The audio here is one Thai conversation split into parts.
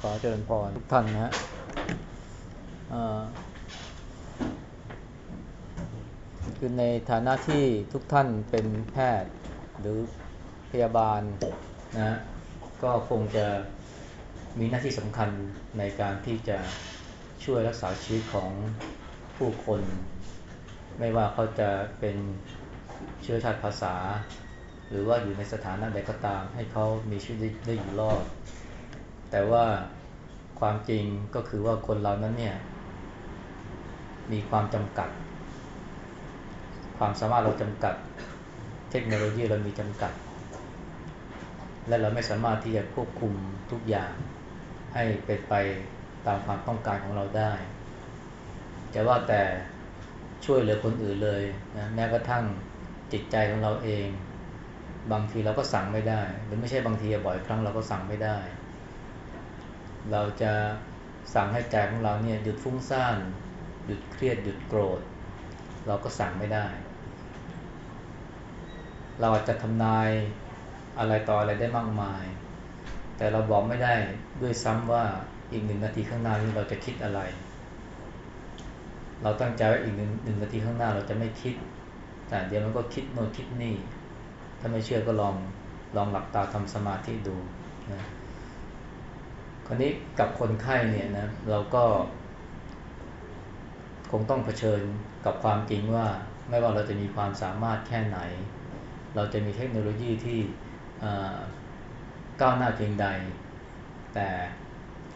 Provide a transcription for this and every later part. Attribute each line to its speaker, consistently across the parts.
Speaker 1: ขอเจริญพรทุกท่านนะฮะคือในฐานะที่ทุกท่านเป็นแพทย์หรือพยาบาลนะก็คงจะมีหน้าที่สำคัญในการที่จะช่วยรักษาชีวิตของผู้คน ไม่ว่าเขาจะเป็นเชื้อชาติภาษา หรือว่าอยู่ในสถานะใดก็ตาม ให้เขามีชีวิตได้อยู่รอด แต่ว่าความจริงก็คือว่าคนเรานั้นเนี่ย มีความจำกัด ความสามารถเราจำกัด เทคโนโลยีเรามีจำกัด และเราไม่สามารถที่จะควบคุมทุกอย่าง ให้เป็นไปตามความต้องการของเราได้จะว่าแต่ช่วยเหลือคนอื่นเลยนะแม้กระทั่งจิตใจของเราเอง บางทีเราก็สั่งไม่ได้ หรือไม่ใช่บางทีบ่อยครั้งเราก็สั่งไม่ได้ เราจะสั่งให้ใจของเราเนี่ยหยุดฟุ้งซ่านหยุดเครียดหยุดโกรธ เราก็สั่งไม่ได้ เราอาจจะทำนายอะไรต่ออะไรได้มากมาย แต่เราบอกไม่ได้ด้วยซ้ำว่าอีกหนึ่งนาทีข้างหน้านี้เราจะคิดอะไร เราตั้งใจว่าอีกหนึ่งหนึ่งนาทีข้างหน้าเราจะไม่คิด แต่เดี๋ยวมันก็คิดโน่นคิดนี่ ถ้าไม่เชื่อก็ลองลองหลับตาทำสมาธิดูนะ คราวนี้กับคนไข้เนี่ยนะเราก็ คงต้องเผชิญกับความจริงว่า ไม่ว่าเราจะมีความสามารถแค่ไหน เราจะมีเทคโนโลยีที่ก้าวหน้าเพียงใด แต่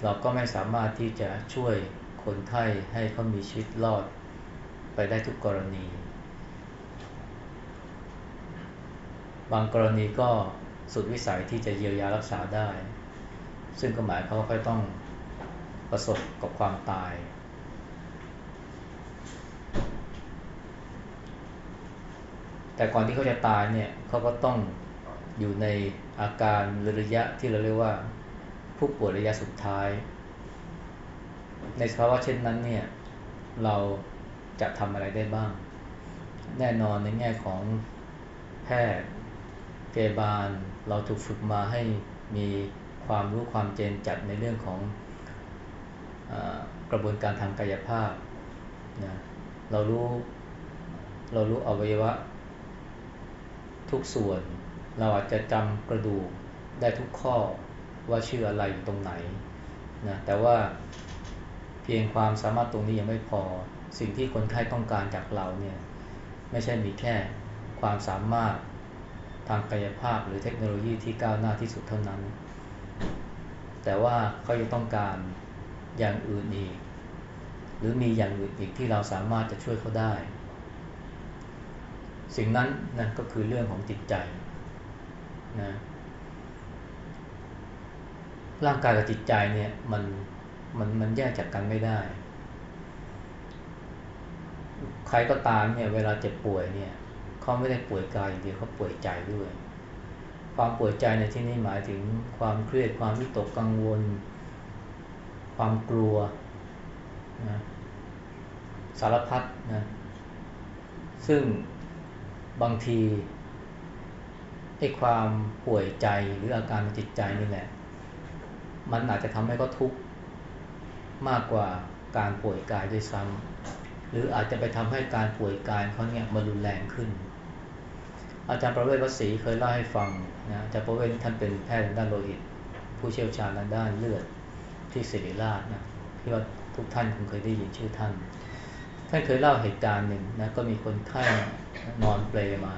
Speaker 1: เราก็ไม่สามารถที่จะช่วยคนไข้ให้เขามีชีวิตรอดไปได้ทุกกรณี บางกรณีก็สุดวิสัยที่จะเยียวยารักษาได้ ซึ่งก็หมายเขาค่อยต้องประสบกับความตาย แต่ก่อนที่เขาจะตายเนี่ยเขาก็ต้องอยู่ในอาการระยะที่เราเรียกว่าผู้ป่วยระยะสุดท้าย ในสภาวะเช่นนั้นเนี่ยเราจะทำอะไรได้บ้าง แน่นอนในแง่ของแพทย์เกบาลเราถูกฝึกมาให้มี ความรู้ความเจนจัดในเรื่องของอกระบวนการทางกายภาพนะเรารู้เรารู้อวัยวะทุกส่วน เราอาจจะจำกระดูกได้ทุกข้อว่าชื่ออะไรอยู่ตรงไหนนะแต่ว่าเพียงความสามารถตรงนี้ยังไม่พอสิ่งที่คนไข้ต้องการจากเราเนี่ยไม่ใช่มีแค่ความสามารถทางกายภาพหรือเทคโนโลยีที่ก้าวหน้าที่สุดเท่านั้น แต่ว่าเขายังต้องการอย่างอื่นอีก หรือมีอย่างอื่นอีกที่เราสามารถจะช่วยเขาได้ สิ่งนั้นนั่นก็คือเรื่องของจิตใจนะร่างกายกับจิตใจเนี่ยมันมันมันแยกจากกันไม่ได้ ใครก็ตามเนี่ยเวลาเจ็บป่วยเนี่ยเขาไม่ได้ป่วยกายอย่างเดียวเขาป่วยใจด้วย ความป่วยใจในที่นี้หมายถึงความเครียดความวิตกกังวล ความกลัวนะสารพัดนะซึ่งบางทีไอ้ความป่วยใจหรืออาการจิตใจนี่แหละ มันอาจจะทำให้เขาทุกข์มากกว่าการป่วยกายด้วยซ้ำหรืออาจจะไปทำให้การป่วยกายเขาเนี่ยมันรุนแรงขึ้น อาจารย์ประเวศวสีเคยเล่าให้ฟัง นะอาจารย์ประเวศท่านเป็นแพทย์ด้านโลหิต ผู้เชี่ยวชาญด้านเลือดที่ศิริราชนะที่ว่าทุกท่านคงเคยได้ยินชื่อท่าน ท่านเคยเล่าเหตุการณ์หนึ่งนะก็มีคนไข้นอนเปลมา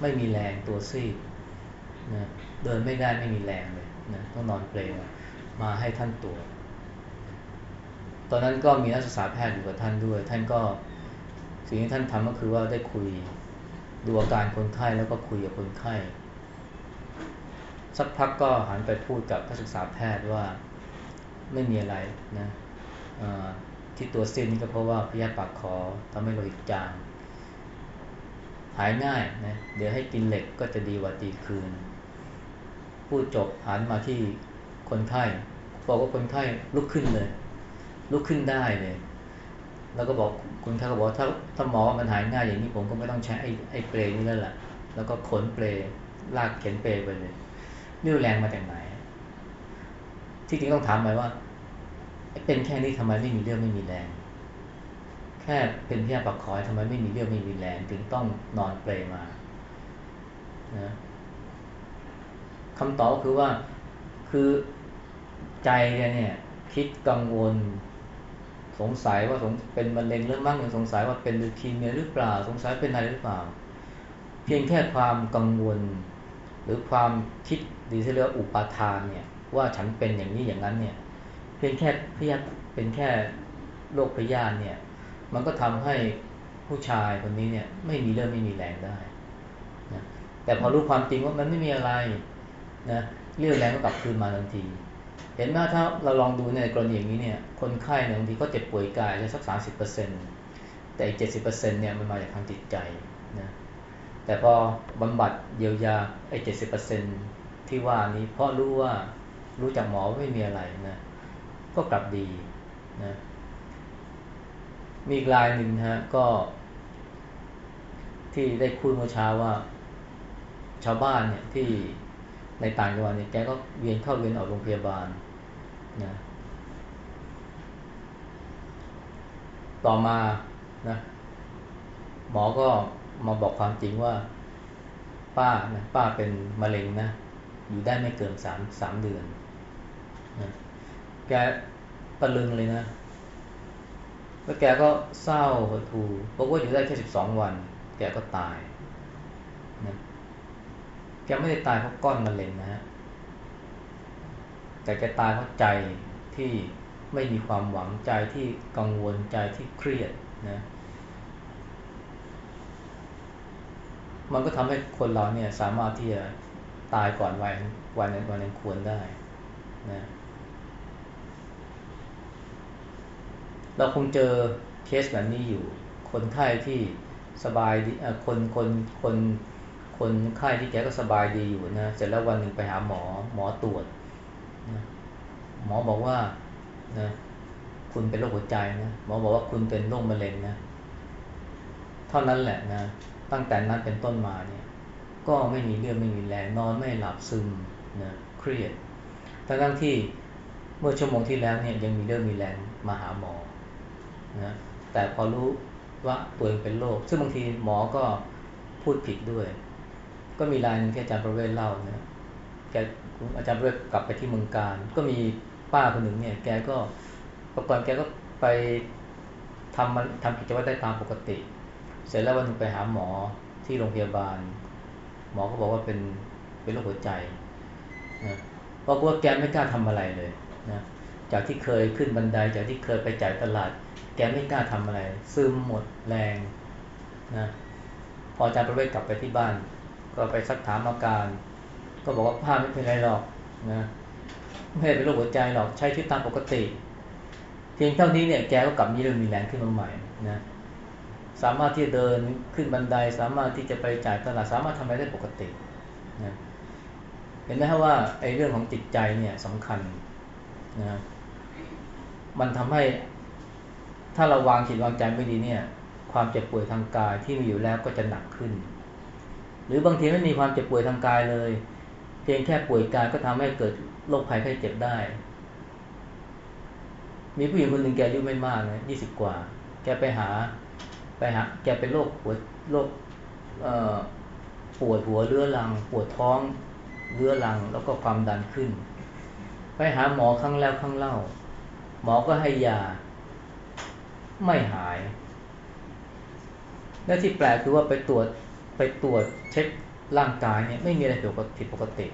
Speaker 1: ไม่มีแรงตัวซีดนะเดินไม่ได้ไม่มีแรงเลยนะต้องนอนเปลมามาให้ท่านตรวจตอนนั้นก็มีนักศึกษาแพทย์อยู่กับท่านด้วย ท่านก็สิ่งที่ท่านทำก็คือว่าได้คุยดูอาการคนไข้แล้วก็คุยกับคนไข้ สักพักก็หันไปพูดกับนักศึกษาแพทย์ว่าไม่มีอะไรนะที่ตัวเส้นนี่ก็เพราะว่าพยาปากคอทำให้โลหิตจางหายง่ายนะเดี๋ยวให้กินเหล็กก็จะดีกว่าตีคืน พูดจบหันมาที่คนไข้บอกว่าคนไข้ลุกขึ้นเลย ลุกขึ้นได้เลย แล้วก็บอกคุณท่านก็บอกถ้าถ้าหมอมันหายง่ายอย่างนี้ผมก็ไม่ต้องใช้ไอ้ไอ้เปรนี้แล้วแหละแล้วก็ขนเปรลากเข็นเปรไปเลย นี่แรงมาจากไหน ที่จริงต้องถามหมายว่า เป็นแค่นี้ทำไมไม่มีเรื่องไม่มีแรง แค่เป็นแค่ปักคอยทำไมไม่มีเรื่องไม่มีแรง ถึงต้องนอนเปลมานะคำตอบคือว่าคือใจเนี่ยคิดกังวลสงสัยว่าเป็นมะเร็งหรือมั่งสงสัยว่าเป็นลูคีเมียหรือเปล่า สงสัยเป็นอะไรหรือเปล่า เพียงแค่ความกังวล หรือความคิด ดีที่เรียกว่าอุปาทานเนี่ยว่าฉันเป็นอย่างนี้อย่างนั้นเนี่ยเพียงแค่พยาเป็นแค่โรคพยาธิเนี่ย มันก็ทำให้ผู้ชายคนนี้เนี่ยไม่มีเรื่องไม่มีแรงได้นะแต่พอรู้ความจริงว่ามันไม่มีอะไรนะเรี่ยวแรงก็กลับคืนมาทันที เห็นไหมถ้าเราลองดูในกรณีอย่างนี้เนี่ยคนไข้เนี่ยบางทีก็เจ็บป่วยกายจะสักสามสิบเปอร์เซ็นต์แต่อีกเจ็ดสิบเปอร์เซ็นต์เนี่ยมันมาจากทางจิตใจนะแต่พอบำบัดเยียวยาไอ้เจ็ดสิบเปอร์เซ็นต์ ที่ว่านี้เพราะรู้ว่ารู้จากหมอไม่มีอะไรนะ ก็กลับดีนะ มีอีกรายหนึ่งฮะก็ ที่ได้คุยเมื่อเช้าว่า ชาวบ้านเนี่ยที่ในต่างจังหวัดเนี่ยแกก็เวียนเข้าเวียนออกโรงพยาบาลนะต่อมานะหมอก็มาบอกความจริงว่า ป้านะป้าเป็นมะเร็งนะ อยู่ได้ไม่เกินสามสามเดือนนะแกตะลึงเลยนะแล้วแกก็เศร้าหดหู่บอกว่าอยู่ได้แค่สิบสองวัน แกก็ตายนะแกไม่ได้ตายเพราะก้อนมะเร็งนะฮะแต่แกตายเพราะใจที่ไม่มีความหวังใจที่กังวลใจที่เครียดนะมันก็ทำให้คนเราเนี่ยสามารถที่จะ ตายก่อนวัยวันนั้นวันนั้นควรได้นะเราคงเจอเคสแบบนี้อยู่ คนไข้ที่สบายดีคนคนคนคนไข้ที่แกก็สบายดีอยู่นะเสร็จแล้ววันหนึ่งไปหาหมอหมอตรวจนะหมอบอกว่านะคุณเป็นโรคหัวใจนะหมอบอกว่าคุณเป็นโรคมะเร็งนะเท่านั้นแหละนะตั้งแต่นั้นเป็นต้นมาเนี่ย ก็ไม่มีเรื่องไม่มีแรงนอนไม่หลับซึมนะเครียดทั้งทั้งที่เมื่อชั่วโมงที่แล้วเนี่ยยังมีเรื่องมีแรงมาหาหมอนะแต่พอรู้ว่าตัวเองเป็นโรคซึ่งบางทีหมอก็พูดผิดด้วย ก็มีรายนึงที่อาจารย์ประเวศเล่านะแกอาจารย์ประเวศกลับไปที่เมืองการ ก็มีป้าคนหนึ่งเนี่ยแกก็ประกอบแกก็ไปทำมันทำกิจวัตรได้ตามปกติ เสร็จแล้ววันนึงไปหาหมอที่โรงพยาบาล หมอก็บอกว่าเป็นเป็นโรคหัวใจนะเพราะว่าแกไม่กล้าทำอะไรเลยนะจากที่เคยขึ้นบันไดจากที่เคยไปจ่ายตลาด แกไม่กล้าทำอะไร ซึมหมดแรงนะพออาจารย์ประเวศกลับไปที่บ้าน ก็ไปสักถามอาการ ก็บอกว่าภาพไม่เป็นไรหรอกนะไม่เป็นโรคหัวใจหรอกใช้ชีวิตตามปกติ เพียงเท่านี้เนี่ยแกก็กลับมีเรื่องมีแรงขึ้นมาใหม่นะ สามารถที่จะเดินขึ้นบันได สามารถที่จะไปจ่ายตลาดสามารถทำอะไรได้ปกตินะเห็นไหมครับว่าไอ้เรื่องของจิตใจเนี่ยสำคัญนะมันทำให้ถ้าเราวางจิตวางใจไม่ดีเนี่ย ความเจ็บป่วยทางกายที่มีอยู่แล้วก็จะหนักขึ้น หรือบางทีไม่มีความเจ็บป่วยทางกายเลย เพียงแค่ป่วยกายก็ทำให้เกิดโรคภัยไข้เจ็บได้ มีผู้หญิงคนหนึ่งแกอายุไม่มากนะยี่สิบกว่า แกไปหา ไปหาแกเป็นโรคปวดโรคปวดหัวเรื้อรัง ปวดท้องเรื้อรังแล้วก็ความดันขึ้น ไปหาหมอครั้งแล้วครั้งเล่า หมอก็ให้ยา ไม่หาย และที่แปลกคือว่าไปตรวจไปตรวจเช็คร่างกายเนี่ยไม่มีอะไรผิดปกติ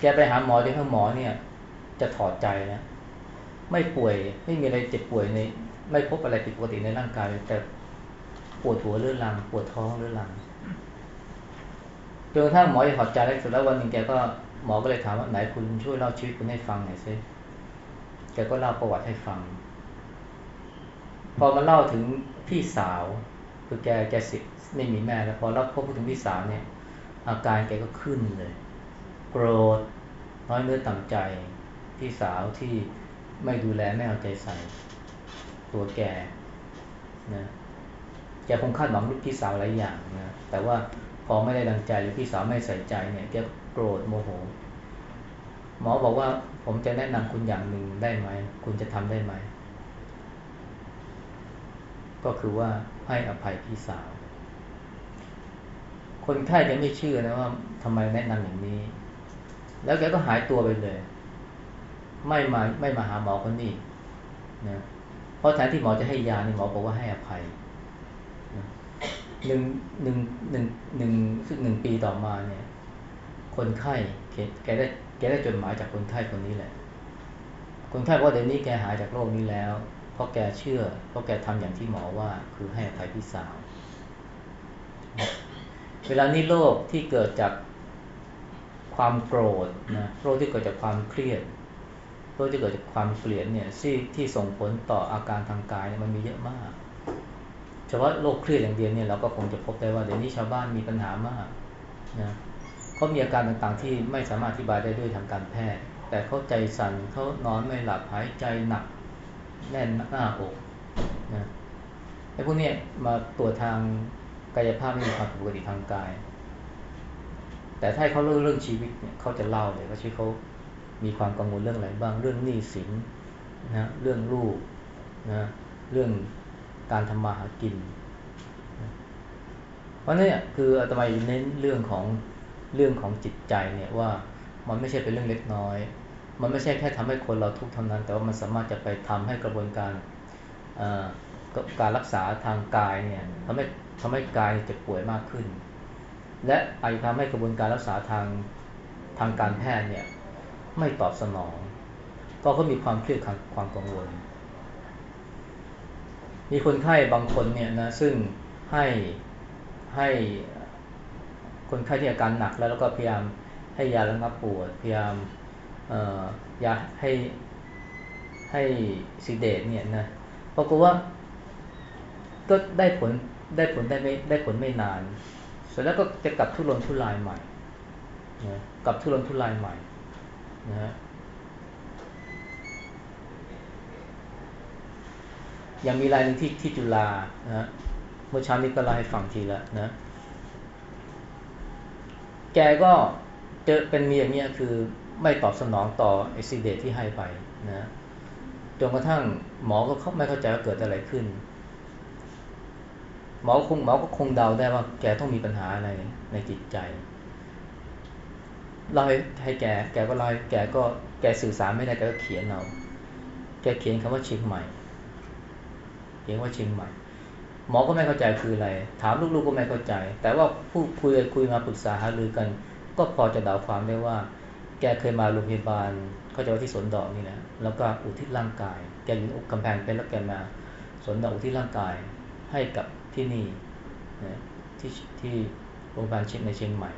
Speaker 1: แกไปหาหมอที่ข้างหมอเนี่ย จะถอดใจนะ ไม่ป่วยไม่มีอะไรเจ็บป่วยใน ไม่พบอะไรผิดปกติในร่างกาย แต่ปวดหัวเรื้อรัง ปวดท้องเรื้อรังจนกระทั่งหมอจะถอดใจแล้วสุดแล้ววันหนึ่งแกก็หมอก็เลยถามว่าไหนคุณช่วยเล่าชีวิตคุณให้ฟังหน่อยสิแกก็เล่าประวัติให้ฟัง พอมาเล่าถึงพี่สาว คือแกแกสิไม่มีแม่แล้วพอรับพบถึงพี่สาวเนี่ย อาการแกก็ขึ้นเลย โกรธน้อยเนื้อต่ำใจ พี่สาวที่ไม่ดูแลไม่เอาใจใส่ ตัวแกนะแกคงคาดหวังลูกพี่สาวหลายอย่างนะแต่ว่าพอไม่ได้ดังใจหรือพี่สาวไม่ใส่ใจเนี่ยแกโกรธโมโห หมอบอกว่าผมจะแนะนำคุณอย่างหนึ่งได้ไหม คุณจะทำได้ไหม ก็คือว่าให้อภัยพี่สาว คนไข้ยังไม่เชื่อนะว่าทำไมแนะนำอย่างนี้ แล้วแกก็หายตัวไปเลย ไม่มาไม่มาหาหมอคนนี้นะ ราะแทนที่หมอจะให้ยาเนี่ยหมอบอกว่าให้อภัยหนึ่งหนึ่งหนึ่งหนึ่งซึ่งหนึ่งปีต่อมาเนี่ย คนไข้แกได้แกได้จดหมายจากคนไข้คนนี้แหละ คนไข้ว่าเดี๋ยวนี้แกหายจากโรคนี้แล้ว เพราะแกเชื่อ เพราะแกทำอย่างที่หมอว่า คือให้อภัยพี่สาว เวลานี้โรคที่เกิดจากความโกรธนะโรคที่เกิดจากความเครียด โรคที่เกิดจากความเกลียดเนี่ยที่ที่ส่งผลต่ออาการทางกายยมันมีเยอะมาก เฉพาะโรคเครียดอย่างเดียวเนี่ยเราก็คงจะพบได้ว่าเดี๋ยวนี้ชาวบ้านมีปัญหามากนะเขามีอาการต่างๆที่ไม่สามารถอธิบายได้ด้วยทางการแพทย์ แต่เขาใจสั่นเขานอนไม่หลับหายใจหนัก แน่นหน้าอกนะไอ้พวกนี้มาตรวจทางกายภาพไม่มีความผิดปกติทางกาย แต่ถ้าเขาเรื่องเรื่องชีวิตเนี่ยเขาจะเล่าเลยว่าชีวิตเขา มีความกังวลเรื่องอะไรบ้างเรื่องหนี้สินนะเรื่องลูกนะเรื่องการทำมาหากินเพราะนี่คืออาตมาเน้นเรื่องของเรื่องของจิตใจเนี่ยว่ามันไม่ใช่เป็นเรื่องเล็กน้อย มันไม่ใช่แค่ทำให้คนเราทุกข์เท่านั้น แต่ว่ามันสามารถจะไปทำให้กระบวนการการรักษาทางกายเนี่ยทำให้ทำให้กายเจ็บป่วยมากขึ้น และอาจจะทำให้กระบวนการรักษาทางทางการแพทย์เนี่ย ไม่ตอบสนองก็เขามีความเครียดความกังวล มีคนไข้บางคนเนี่ยนะซึ่งให้ให้คนไข้ที่อาการหนักแล้วแล้วก็พยายามให้ยาระงับปวดพยายามยาให้ให้ซีเดตเนี่ยนะปรากฏว่าก็ได้ผลได้ผลได้ไม่ได้ผลไม่นาน เสร็จแล้วก็จะกลับทุรนทุรายใหม่นะกลับทุรนทุรายใหม่ นะฮะยังมีรายหนึ่งที่ที่จุฬานะฮะเมื่อเช้านี้ก็เล่าให้ฟังทีละนะ แกก็เจอเป็นเมีอย่างนี้คือไม่ตอบสนองต่อไอซิเดตที่ให้ไปนะจนกระทั่งหมอก็ไม่เข้าใจว่าเกิดอะไรขึ้น หมอคงหมอก็คงเดาได้ว่าแกต้องมีปัญหาอะไรในจิตใจ เล่าให้แกแกก็เล่าแกก็แกสื่อสารไม่ได้แกก็เขียนเอาแกเขียนคำว่าเชียงใหม่ เขียนว่าเชียงใหม่ หมอก็ไม่เข้าใจคืออะไร ถามลูกๆก็ไม่เข้าใจ แต่ว่าผู้คุยคุยมาปรึกษาหารือกัน ก็พอจะเดาความได้ว่า แกเคยมาโรงพยาบาลเขาจว่าที่สนดอกนี่นะแล้วก็อุทิศร่างกาย แกอยู่กำแพงเป็นแล้วแกมาสนดอกอุทิศร่างกายให้กับที่นี่นะที่ที่โรงพยาบาลเชียงในเชียงใหม่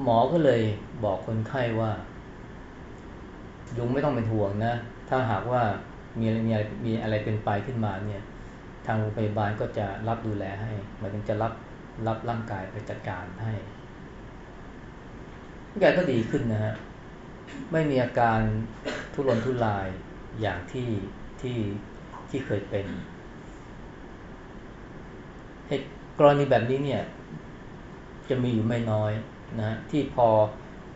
Speaker 1: หมอก็เลยบอกคนไข้ว่า ยุงไม่ต้องเป็นห่วงนะ ถ้าหากว่ามีมีอะไรมีอะไรเป็นไปขึ้นมาเนี่ย ทางโรงพยาบาลก็จะรับดูแลให้หมายถึงจะรับรับร่างกายไปจัดการให้แกก็ดีขึ้นนะฮะไม่มีอาการทุรนทุรายอย่างที่ที่ที่เคยเป็นเหตุกรณีแบบนี้เนี่ย จะมีอยู่ไม่น้อย นะที่พอ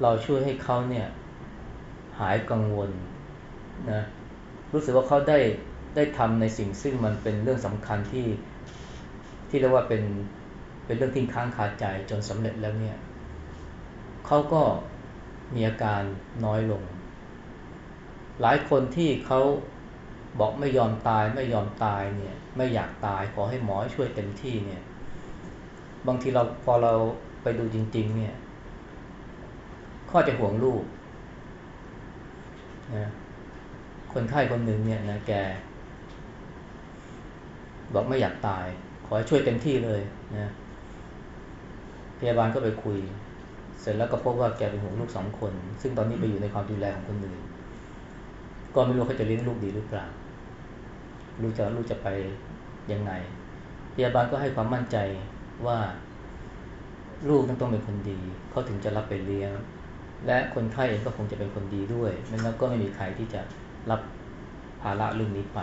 Speaker 1: เราช่วยให้เขาเนี่ยหายกังวลนะรู้สึกว่าเขาได้ได้ทำในสิ่งซึ่งมันเป็นเรื่องสำคัญที่ที่เรียกว่าเป็นเป็นเรื่องที่ค้างคาใจจนสำเร็จแล้วเนี่ยเขาก็มีอาการน้อยลง หลายคนที่เขาบอกไม่ยอมตายไม่ยอมตายเนี่ยไม่อยากตายขอให้หมอช่วยเต็มที่เนี่ยบางทีเราพอเราไปดูจริง ๆ เนี่ย ข้อจะห่วงลูกนะคนไข้คนหนึ่งเนี่ยนะแก บอกไม่อยากตาย ขอให้ช่วยเต็มที่เลยนะพยาบาลก็ไปคุย เสร็จแล้วก็พบว่าแกเป็นห่วงลูกสองคน ซึ่งตอนนี้ไปอยู่ในความดูแลของคนอื่นก็ไม่รู้เขาจะเลี้ยงลูกดีหรือเปล่าลูกจะลูกจะไปยังไง พยาบาลก็ให้ความมั่นใจว่า ลูกต้องต้องเป็นคนดี เขาถึงจะรับไปเลี้ยง และคนไข้เองก็คงจะเป็นคนดีด้วยไม่งั้นก็ไม่มีใครที่จะรับภาระเรื่องนี้ไป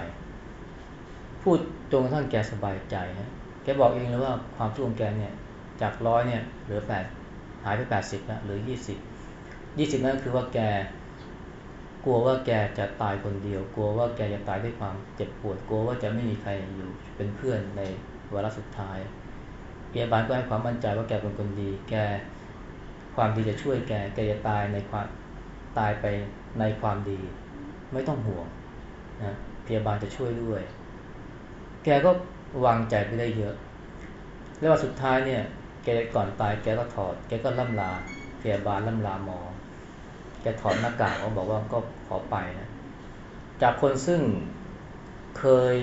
Speaker 1: พูดจนกระทั่งแกสบายใจฮะแกบอกเองเลยว่าความทุกข์ของแกเนี่ยจากร้อยเนี่ยเหลือแปดหายไปแปดสิบแล้วหรือยี่สิบยี่สิบนั่นคือว่าแกกลัวว่าแกจะตายคนเดียว กลัวว่าแกจะตายด้วยความเจ็บปวด กลัวว่าจะไม่มีใครอยู่เป็นเพื่อนในวาระสุดท้ายพยาบาลก็ให้ความมั่นใจว่าแกเป็นคนดี แก ความดีจะช่วยแกแกจะตายในความตายไปในความดี ไม่ต้องห่วงนะพยาบาลจะช่วยด้วย แกก็วางใจไปได้เยอะ แล้ววันสุดท้ายเนี่ย แกก่อนตายแกก็ถอด แกก็ล่ำลาพยาบาลล่ำลาหมอ แกถอดหน้ากากเขาบอกว่าก็ขอไปนะ จากคนซึ่งเคย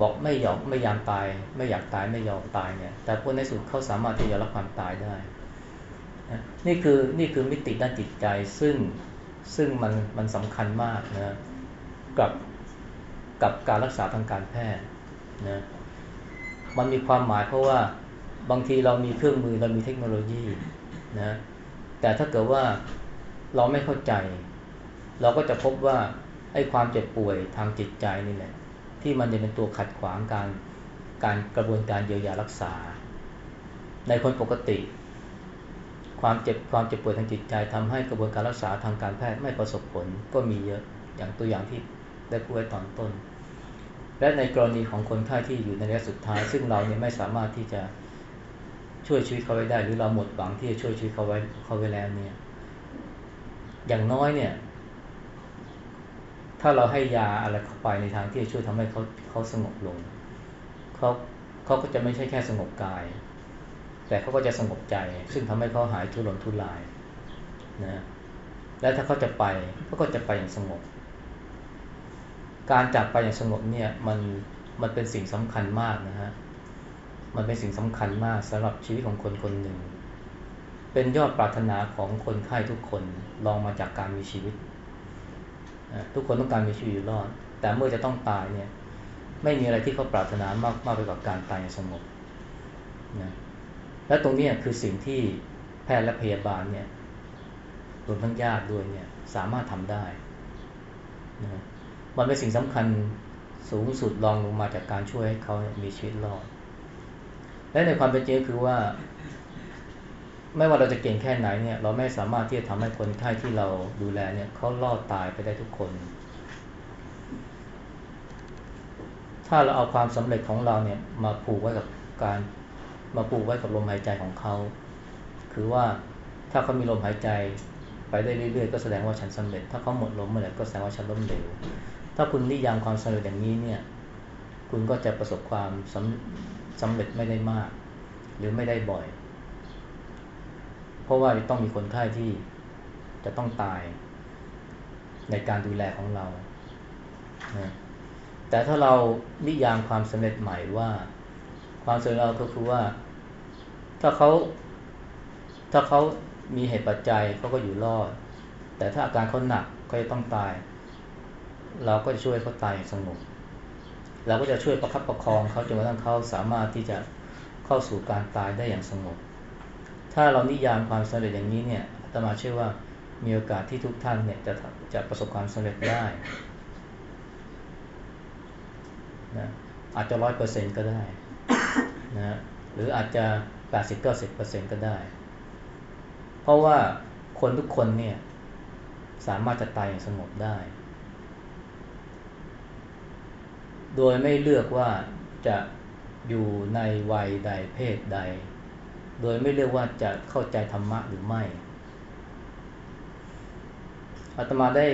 Speaker 1: บอกไม่ยอมไม่ยอมตาย ไม่อยากตายไม่ยอมตายเนี่ย แต่พวกในสุดเขาสามารถที่จะรับความตายได้ นี่คือนี่คือมิติด้านจิตใจซึ่งซึ่งมันมันสำคัญมากนะกับกับการรักษาทางการแพทย์นะมันมีความหมายเพราะว่าบางทีเรามีเครื่องมือเรามีเทคโนโลยีนะแต่ถ้าเกิดว่าเราไม่เข้าใจ เราก็จะพบว่าไอ้ความเจ็บป่วยทางจิตใจนี่แหละที่มันจะเป็นตัวขัดขวางการการกระบวนการเยียวยารักษา ในคนปกติ ความเจ็บความเจ็บป่วยทางจิตใจทำให้กระบวนการรักษาทางการแพทย์ไม่ประสบผลก็มีเยอะอย่างตัวอย่างที่ได้พูดไว้ตอนต้น และในกรณีของคนไข้ที่อยู่ในระยะสุดท้าย ซึ่งเราเนี่ยไม่สามารถที่จะช่วยชีวิตเขาไว้ได้ หรือเราหมดหวังที่จะช่วยชีวิตเขาไว้เขาไว้แล้วเนี่ยอย่างน้อยเนี่ย ถ้าเราให้ยาอะไรเข้าไปในทางที่จะช่วยทำให้เขาเขาสงบลงเขาเขาก็จะไม่ใช่แค่สงบกาย แต่เขาก็จะสงบใจ ซึ่งทำให้เขาหายทุรนทุรายนะและถ้าเขาจะไปเขาก็จะไปอย่างสงบ การจากไปอย่างสงบเนี่ยมันมันเป็นสิ่งสำคัญมากนะฮะมันเป็นสิ่งสำคัญมากสำหรับชีวิตของคนคนหนึ่ง เป็นยอดปรารถนาของคนไข้ทุกคนลองมาจากการมีชีวิต ทุกคนต้องการมีชีวิตอยู่รอด แต่เมื่อจะต้องตายเนี่ยไม่มีอะไรที่เขาปรารถนามากมากไปกว่าการตายอย่างสงบนะ และตรงนี้คือสิ่งที่แพทย์และพยาบาลเนี่ยรวมทั้งญาติด้วยเนี่ยสามารถทำได้นะมันเป็นสิ่งสำคัญสูงสุดรองลงมาจากการช่วยให้เขามีชีวิตรอด และในความเป็นจริงคือว่า ไม่ว่าเราจะเก่งแค่ไหนเนี่ย เราไม่สามารถที่จะทำให้คนไข้ที่เราดูแลเนี่ยเขารอดตายไปได้ทุกคน ถ้าเราเอาความสำเร็จของเราเนี่ยมาผูกไว้กับการ มาปลูกไว้กับลมหายใจของเขา คือว่าถ้าเขามีลมหายใจไปได้เรื่อยๆ ก็แสดงว่าฉันสำเร็จ ถ้าเขาหมดลมเมื่อไหร่ก็แสดงว่าฉันล้มเหลว ถ้าคุณนิยามความสำเร็จอย่างนี้เนี่ย คุณก็จะประสบความสำสำเร็จไม่ได้มาก หรือไม่ได้บ่อย เพราะว่าต้องมีคนไข้ที่จะต้องตายในการดูแลของเรา แต่ถ้าเรานิยามความสำเร็จใหม่ว่า ความสวยเราก็คือว่า ถ้าเขาถ้าเขามีเหตุปัจจัยเขาก็อยู่รอด แต่ถ้าอาการเขาหนักเขาจะต้องตาย เราก็จะช่วยเขาตายสงบเราก็จะช่วยประคับประคองเขาจนกระทั่งเขาสามารถที่จะเข้าสู่การตายได้อย่างสงบ ถ้าเรานิยามความสำเร็จอย่างนี้เนี่ยตมาเชื่อว่ามีโอกาสที่ทุกท่านเนี่ยจะจะประสบความสำเร็จได้นะอาจจะร้อยเปอร์เซ็นก็ได้ นะหรืออาจจะ 80-90%ก็ได้ เพราะว่าคนทุกคนเนี่ยสามารถจะตายอย่างสงบได้ โดยไม่เลือกว่าจะอยู่ในวัยใดเพศใด โดยไม่เลือกว่าจะเข้าใจธรรมะหรือไม่อาตมาได้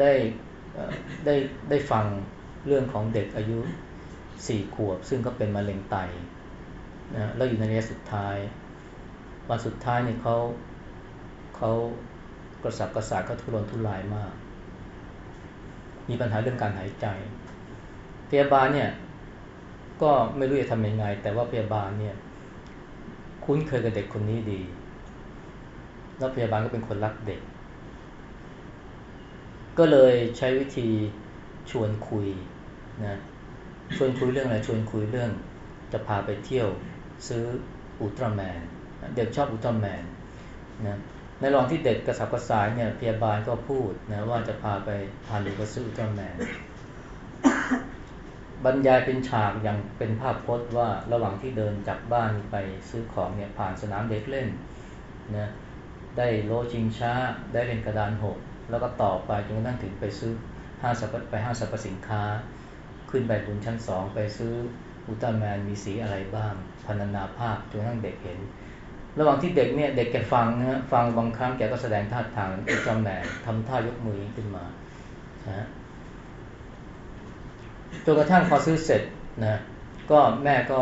Speaker 1: ได้ได้ได้ฟังเรื่องของเด็กอายุ สี่ขวบ ซึ่งก็เป็นมะเร็งไตนะแล้วอยู่ในระยะสุดท้าย วันสุดท้ายเนี่ยเขาเขากระสับกระส่ายเขาทุรนทุรายมาก มีปัญหาเรื่องการหายใจ พยาบาลเนี่ยก็ไม่รู้จะทำยังไง แต่ว่าพยาบาลเนี่ยคุ้นเคยกับเด็กคนนี้ดี แล้วพยาบาลก็เป็นคนรักเด็ก ก็เลยใช้วิธีชวนคุยนะ ชวนคุยเรื่องอะไรชวนคุยเรื่อง จะพาไปเที่ยวซื้ออุลตร้าแมน เด็กชอบอุลตร้าแมนนะในรองที่เด็กกระสับกระส่ายเนี่ยพยาบาลก็พูดนะว่าจะพาไปพาเด็กไปซื้ออุลตร้าแมนบรรยายเป็นฉากอย่างเป็นภาพพจน์ว่าระหว่างที่เดินจากบ้านไปซื้อของเนี่ยผ่านสนามเด็กเล่นนะได้โลชิงช้า ได้เล่นกระดานหก แล้วก็ต่อไปจนกระทั่งถึงไปซื้อห้างสรรพไปห้างสรรพสินค้า ขึ้นไปบนชั้นสองไปซื้ออุลตร้าแมนมีสีอะไรบ้างพันนาภาพจนทั้งเด็กเห็น ระหว่างที่เด็กเนี่ยเด็กแกฟังนะฟังบางครั้งแกก็แสดงท่าทางอุลตร้าแมนทำท่ายกมือขึ้นมานะจนกระทั่งพอซื้อเสร็จนะก็แม่ก็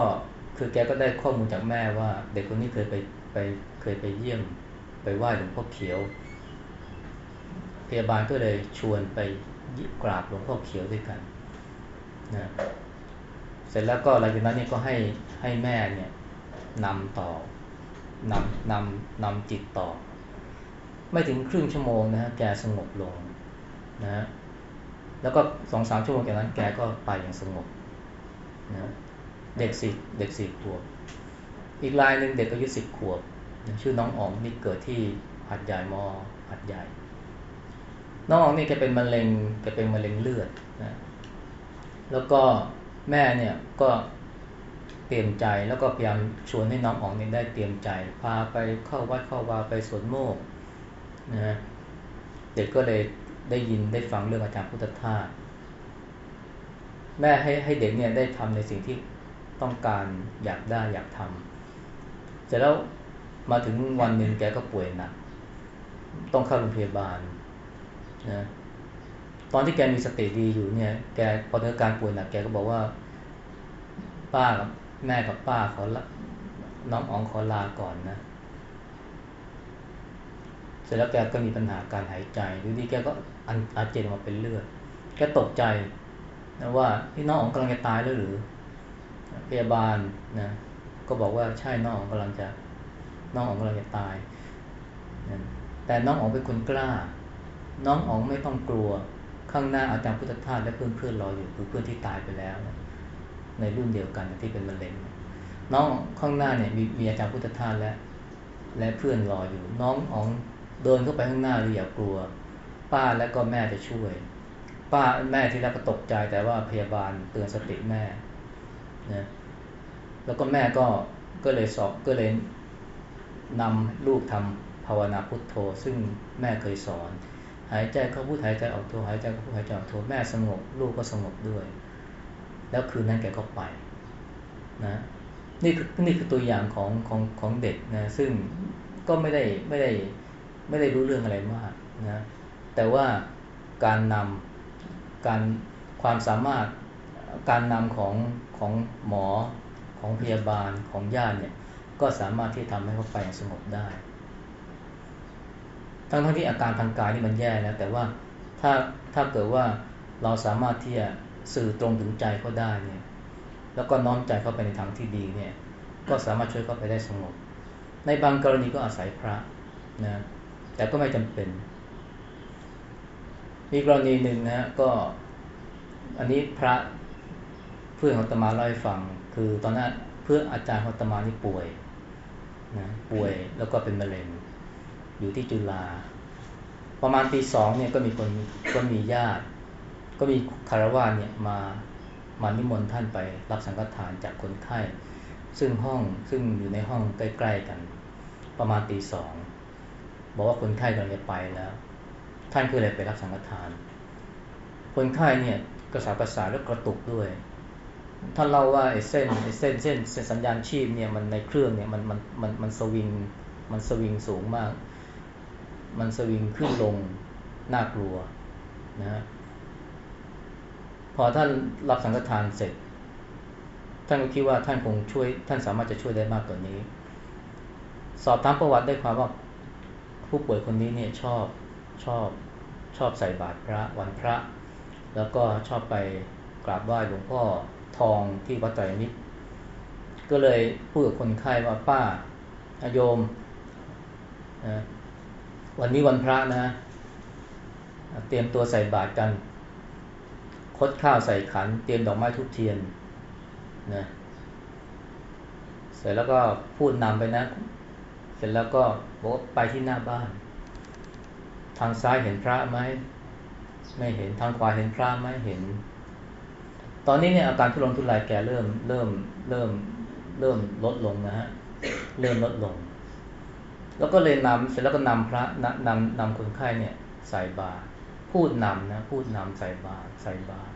Speaker 1: คือแกก็ได้ข้อมูลจากแม่ว่า เด็กคนนี้เคยไปไปเคยไปเยี่ยมไปไหว้หลวงพ่อเขียว พยาบาลก็เลยชวนไปกราบหลวงพ่อเขียวด้วยกัน นะเสร็จแล้วก็หลังจากนั้นเนี่ยก็ให้ให้แม่เนี่ยนำต่อนำนำนำจิตต่อ ไม่ถึงครึ่งชั่วโมงนะฮะแกสงบลงนะฮะแล้วก็สองสามชั่วโมงจากนั้นแกก็ไปอย่างสงบนะเด็กสี่เด็กสี่ขวบ อีกรายหนึ่งเด็กอายุสิบขวบ ชื่อน้องอ๋องนี่เกิดที่หัดใหญ่มอหัดใหญ่ น้องอ๋องนี่แกเป็นมะเร็งแกเป็นมะเร็งเลือดนะ แล้วก็แม่เนี่ยก็เตรียมใจแล้วก็พยายามชวนให้น้องอ๋องนี่ยได้เตรียมใจ พาไปเข้าวัดเข้าวาไปสวนโมกนะเด็กก็เลยได้ยินได้ฟังเรื่องอาจารย์พุทธทาสแม่ให้ให้เด็กเนี่ยได้ทำในสิ่งที่ต้องการอยากได้อยากทำเสร็จแล้วมาถึงวันหนึ่งแกก็ป่วยหนักต้องเข้าโรงพยาบาลนะ ตอนที่แกมีสติดีอยู่เนี่ย แกพอเกิดการป่วยหนักแกก็บอกว่า ป้ากับแม่กับป้าขอน้องอ๋องขอลาก่อนนะ เสร็จแล้วแกก็มีปัญหาการหายใจดูดีแกก็อาเจียนออกมาเป็นเลือด แกตกใจนะว่าพี่น้องอ๋องกำลังจะตายแล้วหรือ พยาบาลนะ ก็บอกว่าใช่น้องอ๋องกำลังจะ น้องอ๋องกำลังจะตาย แต่น้องอ๋องเป็นคนกล้า น้องอ๋องไม่ต้องกลัว ข้างหน้าอาจารย์พุทธทาสและเพื่อนเพื่อนรออยู่คือเพื่อนที่ตายไปแล้ว ในรุ่นเดียวกันที่เป็นมะเร็งน้องข้างหน้าเนี่ยมีมีอาจารย์พุทธทาสและและเพื่อนรออยู่ น้องอ๋องเดินเข้าไปข้างหน้าเลยอย่ากลัว ป้าและก็แม่จะช่วย ป้าแม่ที่แรกก็ตกใจแต่ว่าพยาบาลเตือนสติแม่นะแล้วก็แม่ก็ก็เลยสอบก็เลยนำลูกทำภาวนาพุทโธ ซึ่งแม่เคยสอน หายใจเข้าพุทหายใจออกโทหายใจเข้าพุทหายใจออกโทแม่สงบลูกก็สงบด้วย แล้วคืนนั้นแกก็ไปนะนี่คือนี่คือตัวอย่างของของของเด็กนะซึ่งก็ไม่ได้ไม่ได้ไม่ได้รู้เรื่องอะไรมากนะแต่ว่าการนำการความสามารถการนำของของหมอของพยาบาลของญาติเนี่ยก็สามารถที่ทำให้เขาไปสงบได้ ทั้งทั้งที่อาการทางกายนี่มันแย่แล้วแต่ว่าถ้าถ้าเกิดว่าเราสามารถที่จะสื่อตรงถึงใจเขาได้เนี่ยแล้วก็น้อมใจเขาไปในทางที่ดีเนี่ยก็สามารถช่วยเขาไปได้สงบ ในบางกรณีก็อาศัยพระนะแต่ก็ไม่จำเป็น มีกรณีหนึ่งนะก็อันนี้พระเพื่อนของตมาเล่าให้ฟัง คือตอนนั้นเพื่ออาจารย์ของตมานี่ป่วยนะป่วยแล้วก็เป็นมะเร็ง อยู่ที่จุฬาประมาณปีสองเนี่ยก็มีคนก็มีญาติ ก็มีคารวะเนี่ยมามานิมนต์ท่านไปรับสังฆทานจากคนไข้ ซึ่งห้องซึ่งอยู่ในห้องใกล้ๆกัน ประมาณตีสองบอกว่าคนไข้กำลังจะไปแล้ว ท่านก็เลยไปรับสังฆทาน คนไข้เนี่ยกระสาประสาแล้วกระตุกด้วย ท่านเล่าว่าไอ้เส้นไอ้เส้นเส้นเส้นสัญญาณชีพเนี่ยมันในเครื่องเนี่ยมันมันมันมันสวิงมันสวิงสูงมาก มันสวิงขึ้นลงน่ากลัวนะฮะพอท่านรับสังฆทานเสร็จ ท่านก็คิดว่าท่านคงช่วย ท่านสามารถจะช่วยได้มากกว่านี้ สอบถามประวัติได้ความว่าผู้ป่วยคนนี้เนี่ยชอบชอบชอบใส่บาตรพระวันพระ แล้วก็ชอบไปกราบไหว้หลวงพ่อทองที่วัดไตรมิตร ก็เลยพูดกับคนไข้ว่าป้าโยมนะ วันนี้วันพระนะเตรียมตัวใส่บาตรกัน คดข้าวใส่ขัน เตรียมดอกไม้ทุกเทียนนะเสร็จแล้วก็พูดนำไปนะ เสร็จแล้วก็บอกไปที่หน้าบ้าน ทางซ้ายเห็นพระไหมไม่เห็นทางขวาเห็นพระไหมเห็น ตอนนี้เนี่ยอาการทุรนทุรายแกเริ่มเริ่มเริ่มเริ่มลดลงนะฮะเริ่มลดลง แล้วก็เลยนำเสร็จแล้วก็นำพระนนำนำคนไข้เนี่ยใส่บาตรพูดนำนะพูดนำใส่บาตรใส่บาตร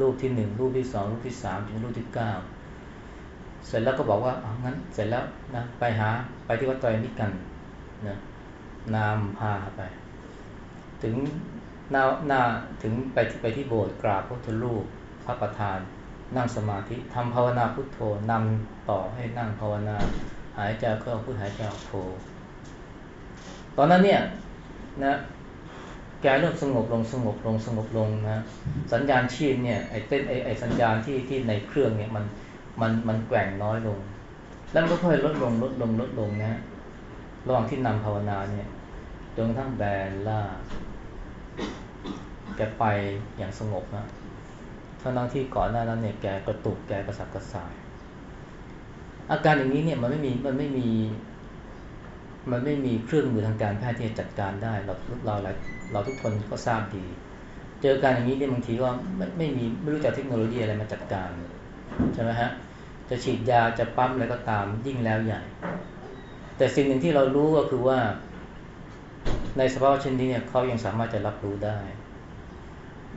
Speaker 1: รูปที่หนึ่งรูปที่สองรูปที่สามถึงรูปที่เก้าเสร็จแล้วก็บอกว่าเอางั้นเสร็จแล้วนะไปหาไปที่วัดไตรมิตรกันนะนำพาไป ถึงหน้าหน้าถึงไปไปที่โบสถ์กราบพระพุทธรูปพระประธาน นั่งสมาธิทำภาวนาพุทโธนำต่อให้นั่งภาวนา หายใจเข้าพุทหายใจออกโธ ตอนนั้นเนี่ยนะแกเริ่มสงบลงสงบลงสงบลงนะสัญญาณชีพเนี่ยไอ้เต้นไอ้ไอ้สัญญาณที่ที่ในเครื่องเนี่ยมันมันมันแกว่งน้อยลง แล้วมันก็ค่อยลดลงลดลงลดลงนะระหว่างที่นำภาวนาเนี่ยจนกระทั่งแบนล่าแกไปอย่างสงบนะทั้งนั้นที่ก่อนหน้านั้นเนี่ยแกกระตุกแกกระสับกระส่าย อาการอย่างนี้เนี่ยมันไม่มีมันไม่มี มันไม่มีเครื่องมือทางการแพทย์ที่จะจัดการได้เราเราเราทุกคนก็ทราบดี เจอการอย่างนี้เนี่ยบางทีก็ไม่ไม่มีไม่รู้จักเทคโนโลยีอะไรมาจัดการใช่ไหมฮะจะฉีดยาจะปั๊มอะไรก็ตามยิ่งแล้วใหญ่ แต่สิ่งหนึ่งที่เรารู้ก็คือว่า ในสภาวะเช่นนี้เนี่ยเขายังสามารถจะรับรู้ได้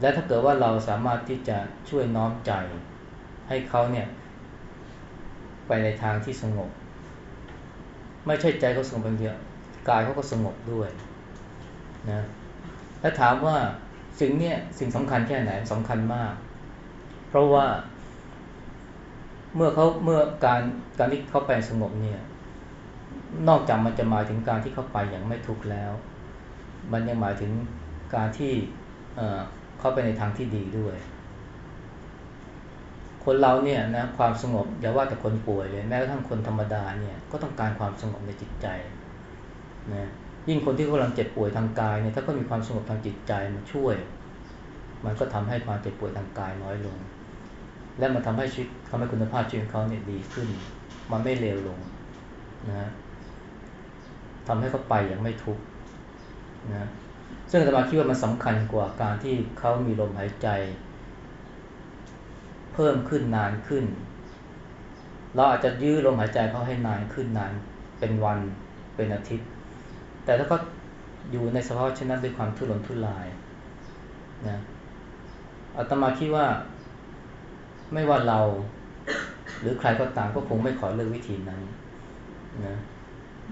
Speaker 1: และถ้าเกิดว่าเราสามารถที่จะช่วยน้อมใจ ให้เขาเนี่ย ไปในทางที่สงบ ไม่ใช่ใจเขาสงบเพียงกายเขาก็สงบด้วยนะและถามว่าสิ่งเนี้ยสิ่งสำคัญแค่ไหนสำคัญมาก เพราะว่า เมื่อเขาเมื่อการการที่เขาไปสงบเนี่ย นอกจากมันจะหมายถึงการที่เขาไปอย่างไม่ทุกข์แล้ว มันยังหมายถึงการที่เข้าไปในทางที่ดีด้วย คนเราเนี่ยนะความสงบอย่าว่าแต่คนป่วยเลยแม้กระทั่งคนธรรมดาเนี่ยก็ต้องการความสงบในจิตใจนะยิ่งคนที่กำลังเจ็บป่วยทางกายเนี่ยถ้าก็มีความสงบทางจิตใจมันช่วย มันก็ทำให้ความเจ็บป่วยทางกายน้อยลง และมันทำให้ชีวิตทำให้คุณภาพชีวิตเขาเนี่ยดีขึ้น มันไม่เลวลงนะทำให้เขาไปอย่างไม่ทุกข์นะซึ่งอาตมาคิดว่ามันสำคัญกว่าการที่เขามีลมหายใจ เพิ่มขึ้นนานขึ้น เราอาจจะยื้อลมหายใจเขาให้นานขึ้นนานเป็นวันเป็นอาทิตย์ แต่ถ้าเขาอยู่ในสภาพเช่นนั้นด้วยความทุรนทุรายนะอาตมาคิดว่าไม่ว่าเราหรือใครก็ตามก็คงไม่ขอเลือกวิธีนั้นนะ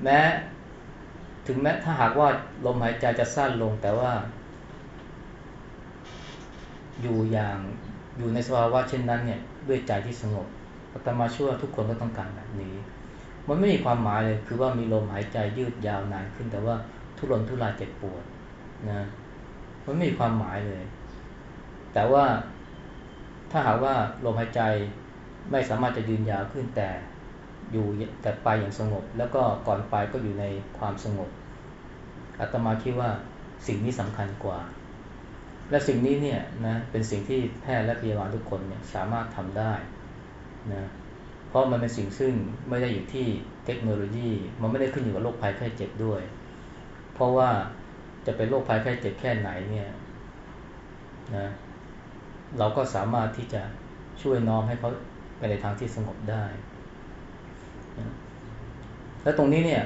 Speaker 1: แม้ถึงแม้ถ้าหากว่าลมหายใจจะสั้นลงแต่ว่า อยู่อย่าง อยู่ในสภาวะเช่นนั้นเนี่ยด้วยใจที่สงบอาตมาชั่วทุกคนก็ต้องการแบบนี้ มันไม่มีความหมายเลยคือว่ามีลมหายใจยืดยาวนานขึ้น แต่ว่าทุรนทุรายเจ็บปวดนะมันไม่มีความหมายเลย แต่ว่าถ้าหากว่าลมหายใจไม่สามารถจะยืนยาวขึ้นแต่อยู่แต่ไปอย่างสงบ แล้วก็ก่อนไปก็อยู่ในความสงบอาตมาคิดว่าสิ่งนี้สำคัญกว่า และสิ่งนี้เนี่ยนะเป็นสิ่งที่แพทย์และพยาบาลทุกคนเนี่ยสามารถทำได้นะเพราะมันเป็นสิ่งซึ่งไม่ได้อยู่ที่เทคโนโลยี มันไม่ได้ขึ้นอยู่กับโรคภัยไข้เจ็บด้วย เพราะว่าจะเป็นโรคภัยไข้เจ็บแค่ไหนเนี่ยนะเราก็สามารถที่จะช่วยน้อมให้เขาไปในทางที่สงบได้แล้วตรงนี้เนี่ย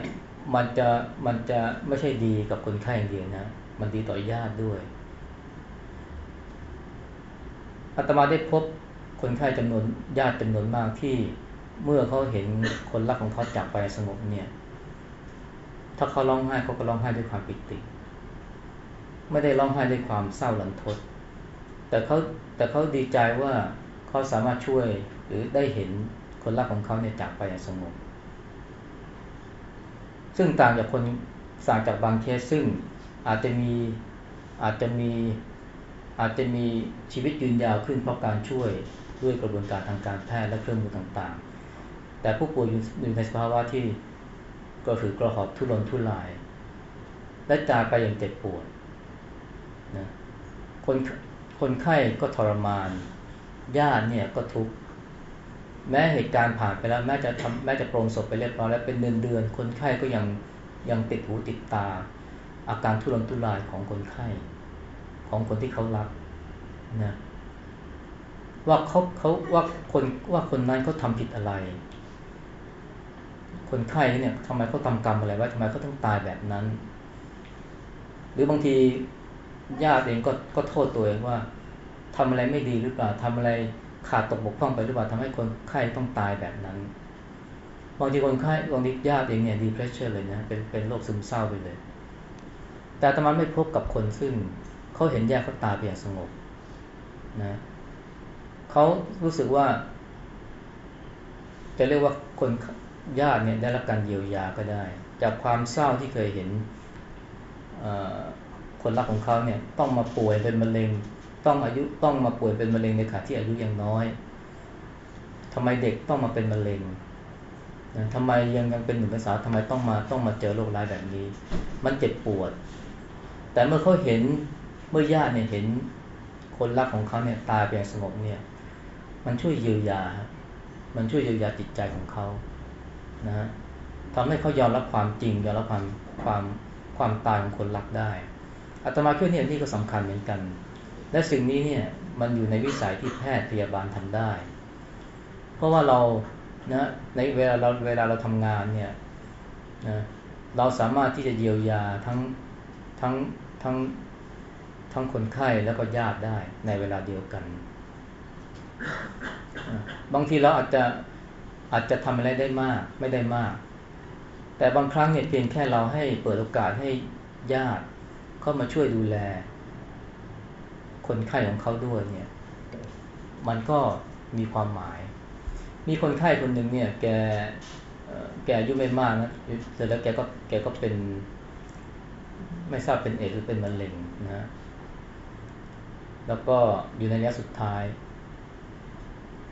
Speaker 1: มันจะมันจะไม่ใช่ดีกับคนไข้อย่างเดียวนะ มันดีต่อญาติด้วย อาตมาได้พบคนไข้จำนวนญาติจำนวนมากที่เมื่อเขาเห็นคนรักของเขาจากไปสงบเนี่ย ถ้าเขาร้องไห้เขาก็ร้องไห้ด้วยความปิติ ไม่ได้ร้องไห้ด้วยความเศร้าหลันทด แต่เขาแต่เขาดีใจว่าเขาสามารถช่วยหรือได้เห็นคนรักของเขาเนี่ยจากไปอย่างสงบ ซึ่งต่างจากคนต่างจากบางเคสซึ่งอาจจะมีอาจจะมี อาจจะมีชีวิตยืนยาวขึ้นเพราะการช่วยด้วยกระบวนการทางการแพทย์และเครื่องมือต่างๆ แต่ผู้ป่วยอยู่ในสภาวะที่ก็คือกระหอบทุรนทุราย และจากไปอย่างเจ็บปวดนะคนคนไข้ก็ทรมาน ญาติเนี่ยก็ทุกข์แม้เหตุการณ์ผ่านไปแล้วแม้จะทำแม้จะโปรงศพไปเรียบร้อยแล้วเป็นเดือนเดือนคนไข้ก็ยังยังติดหูติดตา อาการทุรนทุรายของคนไข้ ของคนที่เขารักนะว่าเขาเขาว่าคนว่าคนนั้นเขาทาผิดอะไร คนไข้เนี่ยทำไมเขาทากรรมอะไรว่าทำไมเขาต้องตายแบบนั้น หรือบางทีญาติเองก็ก็โทษตัวเองว่าทำอะไรไม่ดีหรือเปล่าทำอะไรขาดตกบกพร่องไปหรือเปล่าทำให้คนไข้ต้องตายแบบนั้นบางทีคนไข้บางทีญาติเองเนี่ยดีเพรสเชอร์เลยนะเป็นเป็นโรคซึมเศร้าไปเลย แต่ตมาไม่พบกับคนซึ่ง เขาเห็นญาติเขาตายไปอย่างสงบนะเขารู้สึกว่า จะเรียกว่าคนญาติเนี่ยได้รับการเยียวยาก็ได้ จากความเศร้าที่เคยเห็นคนรักของเขาเนี่ยต้องมาป่วยเป็นมะเร็งต้องอายุต้องมาป่วยเป็นมะเร็งในขณะที่อายุยังน้อยทำไมเด็กต้องมาเป็นมะเร็งนะทำไมยังยังเป็นหนุ่มเป็นสาวทำไมต้องมาต้องมาเจอโรคร้ายแบบนี้ มันเจ็บปวด แต่เมื่อเขาเห็น เมื่อญาติเนี่ยเห็นคนรักของเขาเนี่ยตายไปอย่างสงบเนี่ย มันช่วยเยียวยา มันช่วยเยียวยาจิตใจของเขานะฮะทำให้เขายอมรับความจริงยอมรับความความความตายของคนรักได้อาตมาคิดเนี่ยนี่ก็สำคัญเหมือนกัน และสิ่งนี้เนี่ยมันอยู่ในวิสัยที่แพทย์พยาบาลทำได้ เพราะว่าเรานะในเวลาเราเวลาเราทำงานเนี่ยนะเราสามารถที่จะเยียวยาทั้งทั้งทั้ง ทั้งคนไข้แล้วก็ญาติได้ในเวลาเดียวกัน บางทีเราอาจจะอาจจะทำอะไรได้มากไม่ได้มาก แต่บางครั้งเนี่ยเพียงแค่เราให้เปิดโอกาสให้ญาติเข้ามาช่วยดูแล คนไข้ของเขาด้วยเนี่ย มันก็มีความหมาย มีคนไข้คนหนึ่งเนี่ย แกแกอายุไม่มากนะเสร็จแล้วแกก็แกก็เป็น ไม่ทราบเป็นเอดหรือเป็นมะเร็งนะ แล้วก็อยู่ในระยะสุดท้าย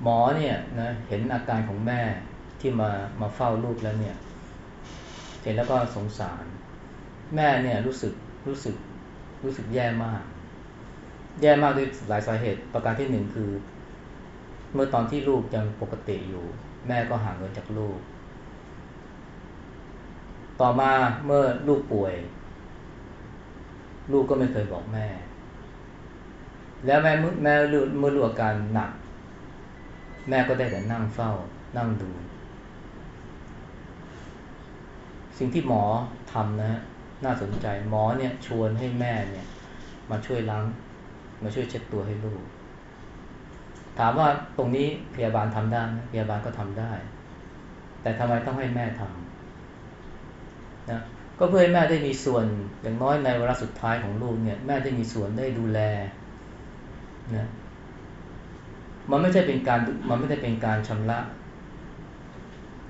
Speaker 1: หมอเนี่ยนะเห็นอาการของแม่ที่มามาเฝ้าลูกแล้วเนี่ยเห็นแล้วก็สงสาร แม่เนี่ยรู้สึกรู้สึกรู้สึกแย่มาก แย่มากด้วยหลายสาเหตุ ประการที่หนึ่งคือ เมื่อตอนที่ลูกยังปกติอยู่ แม่ก็ห่างเงินจากลูก ต่อมาเมื่อลูกป่วย ลูกก็ไม่เคยบอกแม่ แล้วแม่แม่เมื่อลูกอาการหนัก แม่ก็ได้แต่นั่งเฝ้า นั่งดู สิ่งที่หมอทำนะฮะน่าสนใจหมอเนี่ยชวนให้แม่เนี่ย มาช่วยล้างมาช่วยเช็ดตัวให้ลูก ถามว่าตรงนี้พยาบาลทำได้พยาบาลก็ทำได้ แต่ทำไมต้องให้แม่ทำนะก็เพื่อให้แม่ได้มีส่วนอย่างน้อยในเวลาสุดท้ายของลูกเนี่ย แม่ได้มีส่วนได้ดูแล นะมันไม่ใช่เป็นการมันไม่ได้เป็นการชำระ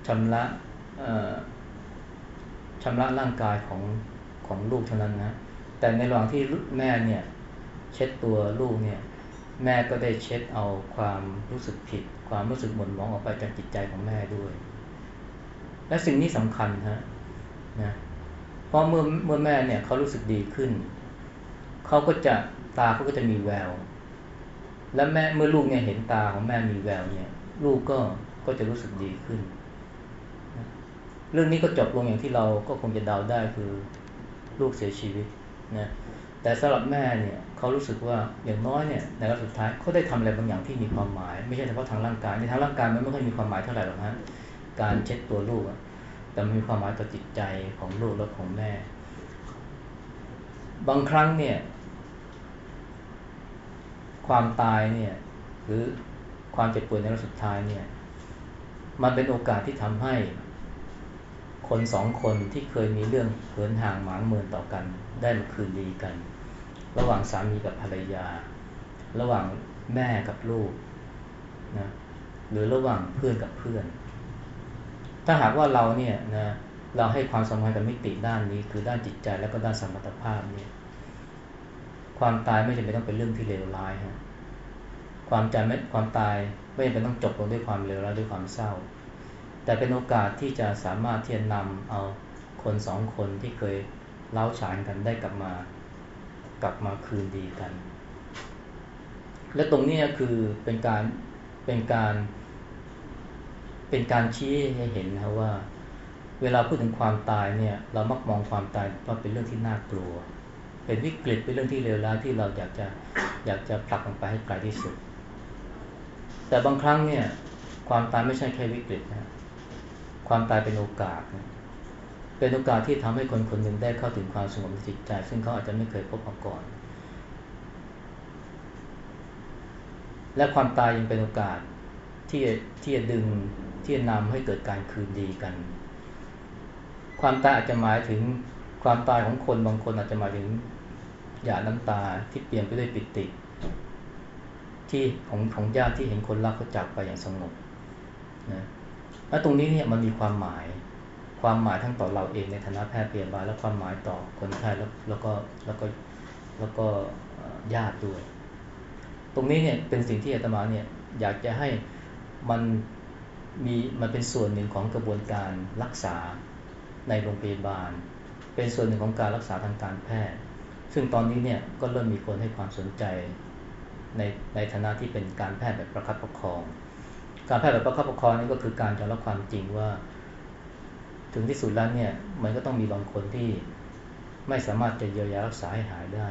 Speaker 1: ชำระชำระร่างกายของของลูกเท่านั้นนะ แต่ในระหว่างที่แม่เนี่ยเช็ดตัวลูกเนี่ย แม่ก็ได้เช็ดเอาความรู้สึกผิด ความรู้สึกหม่นหมองออกไปจากจิตใจของแม่ด้วย และสิ่งนี้สำคัญฮะนะเพราะเมื่อเมื่อแม่เนี่ยเขารู้สึกดีขึ้น เขาก็จะตาเขาก็จะมีแวว และแม่เมื่อลูกเนี่ยเห็นตาของแม่มีแววเนี่ย ลูกก็ก็จะรู้สึกดีขึ้น เรื่องนี้ก็จบลงอย่างที่เราก็คงจะเดาได้คือลูกเสียชีวิตนะแต่สำหรับแม่เนี่ยเขารู้สึกว่าอย่างน้อยเนี่ยในระดับสุดท้ายเขาได้ทำอะไรบางอย่างที่มีความหมาย ไม่ใช่เฉพาะทางร่างกายในทางร่างกายมันไม่ค่อยมีความหมายเท่าไหร่หรอกฮะการเช็ดตัวลูกแต่มีความหมายต่อจิตใจของลูกและของแม่ บางครั้งเนี่ย ความตายเนี่ยหรือความเจ็บปวดในระดับสุดท้ายเนี่ยมันเป็นโอกาสที่ทำให้คนสองคนที่เคยมีเรื่องเหินห่างหมางเมินต่อกัน ได้มาคืนดีกัน ระหว่างสามีกับภรรยา ระหว่างแม่กับลูกนะหรือระหว่างเพื่อนกับเพื่อน ถ้าหากว่าเราเนี่ยนะเราให้ความสำคัญกับมิติด้านนี้คือด้านจิตใจและก็ด้านสมรรถภาพเนี่ย ความตายไม่จำเป็นต้องเป็นเรื่องที่เลวร้ายฮะความใจไม่ความตายไม่จำเป็นต้องจบลงด้วยความเลวร้ายด้วยความเศร้า แต่เป็นโอกาสที่จะสามารถที่จะนำเอาคนสองคนที่เคยเล้าฉานกันได้กลับมากลับมาคืนดีกัน และตรงนี้คือเป็นการเป็นการเป็นการชี้ให้เห็นนะว่า เวลาพูดถึงความตายเนี่ย เรามักมองความตายว่าเป็นเรื่องที่น่ากลัว เป็นวิกฤตเป็นเรื่องที่เลวร้ายที่เราอยากจะอยากจะผลักมันไปให้ไกลที่สุด แต่บางครั้งเนี่ยความตายไม่ใช่แค่วิกฤตนะความตายเป็นโอกาสนะเป็นโอกาสที่ทำให้คนคนหนึ่งได้เข้าถึงความสงบจิตใจ ซึ่งเขาอาจจะไม่เคยพบมาก่อน และความตายยังเป็นโอกาสที่ที่จะดึงที่จะนำให้เกิดการคืนดีกัน ความตายอาจจะหมายถึงความตายของคนบางคนอาจจะหมายถึง หยาดน้ำตาที่เปลี่ยนไปด้วยปิติ ที่ของของญาติที่เห็นคนรักเขาจากไปอย่างสงบนะและตรงนี้เนี่ยมันมีความหมาย ความหมายทั้งต่อเราเองในฐานะแพทย์พยาบาลและความหมายต่อคนไข้แล้วแล้วก็แล้วก็แล้วก็ญาติด้วย ตรงนี้เนี่ยเป็นสิ่งที่อาตมาเนี่ยอยากจะให้มันมีมันเป็นส่วนหนึ่งของกระบวนการรักษาในโรงพยาบาล เป็นส่วนหนึ่งของการรักษาทางการแพทย์ ซึ่งตอนนี้เนี่ยก็เริ่มมีคนให้ความสนใจในในฐานะที่เป็นการแพทย์แบบประคับประคอง การแพทย์แบบประคับประคองนี่ก็คือการยอมรับความจริงว่า ถึงที่สุดแล้วเนี่ยมันก็ต้องมีบางคนที่ไม่สามารถจะเยียวยารักษาให้หายได้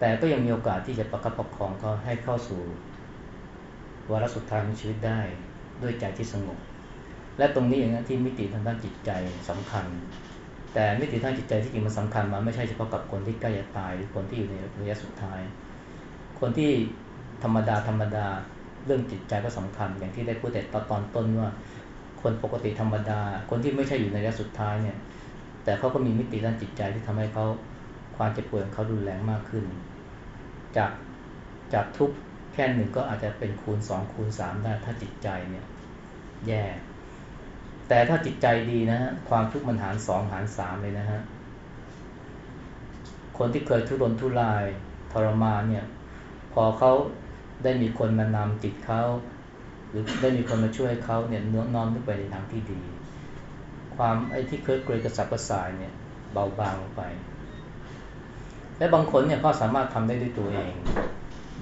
Speaker 1: แต่ก็ยังมีโอกาสที่จะประคับประคองเขาให้เข้าสู่วาระสุดท้ายของชีวิตได้ด้วยใจที่สงบ และตรงนี้เองนะที่มิติทางด้านจิตใจสำคัญ แต่มิติทางจิตใจที่จริงมันสำคัญมาไม่ใช่เฉพาะกับคนที่ใกล้จะตายหรือคนที่อยู่ในระยะสุดท้าย คนที่ธรรมดาธรรมดาเรื่องจิตใจก็สำคัญ อย่างที่ได้พูดแต่ตอนต้นว่า คนปกติธรรมดา คนที่ไม่ใช่อยู่ในระยะสุดท้ายเนี่ย แต่เขาก็มีมิติด้านจิตใจที่ทำให้เขาความเจ็บปวดของเขารุนแรงมากขึ้น จากจากทุกแค่หนึ่งก็อาจจะเป็นคูณสองคูณสามได้ถ้าจิตใจเนี่ยแย่ แต่ถ้าจิตใจดีนะฮะความทุกข์มันหารสองหารสามเลยนะฮะคนที่เคยทุรนทุรายทรมานเนี่ย พอเขาได้มีคนมานำจิตเขาหรือได้มีคนมาช่วยเขาเนี่ยน้อน้อมนึกไปในทางที่ดี ความไอ้ที่เคยเกรยกระสับกระส่ายเนี่ยเบาบางลงไป และบางคนเนี่ยก็สามารถทำได้ด้วยตัวเอง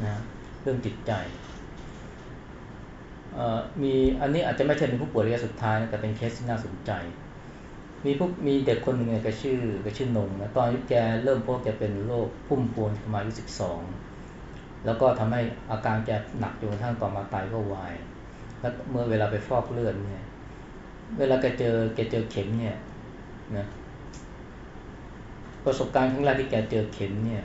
Speaker 1: นะเรื่องจิตใจ มีอันนี้อาจจะไม่ใช่เป็นผู้ป่วยระยะสุดท้ายนะแต่เป็นเคสที่น่าสนใจ มีผู้มีเด็กคนหนึ่งเนี่ยแกชื่อแกชื่อนงนะตอนที่แกเริ่มพบแกเป็นโรคพุ่มพวงประมาณอายุสิบสองแล้วก็ทำให้อาการแกหนักจนกระทั่งต่อมาตายก็วาย แล้วเมื่อเวลาไปฟอกเลือดเนี่ย เวลาแกเจอแกเจอเข็มเนี่ยนะประสบการณ์ครั้งแรกที่แกเจอเข็มเนี่ย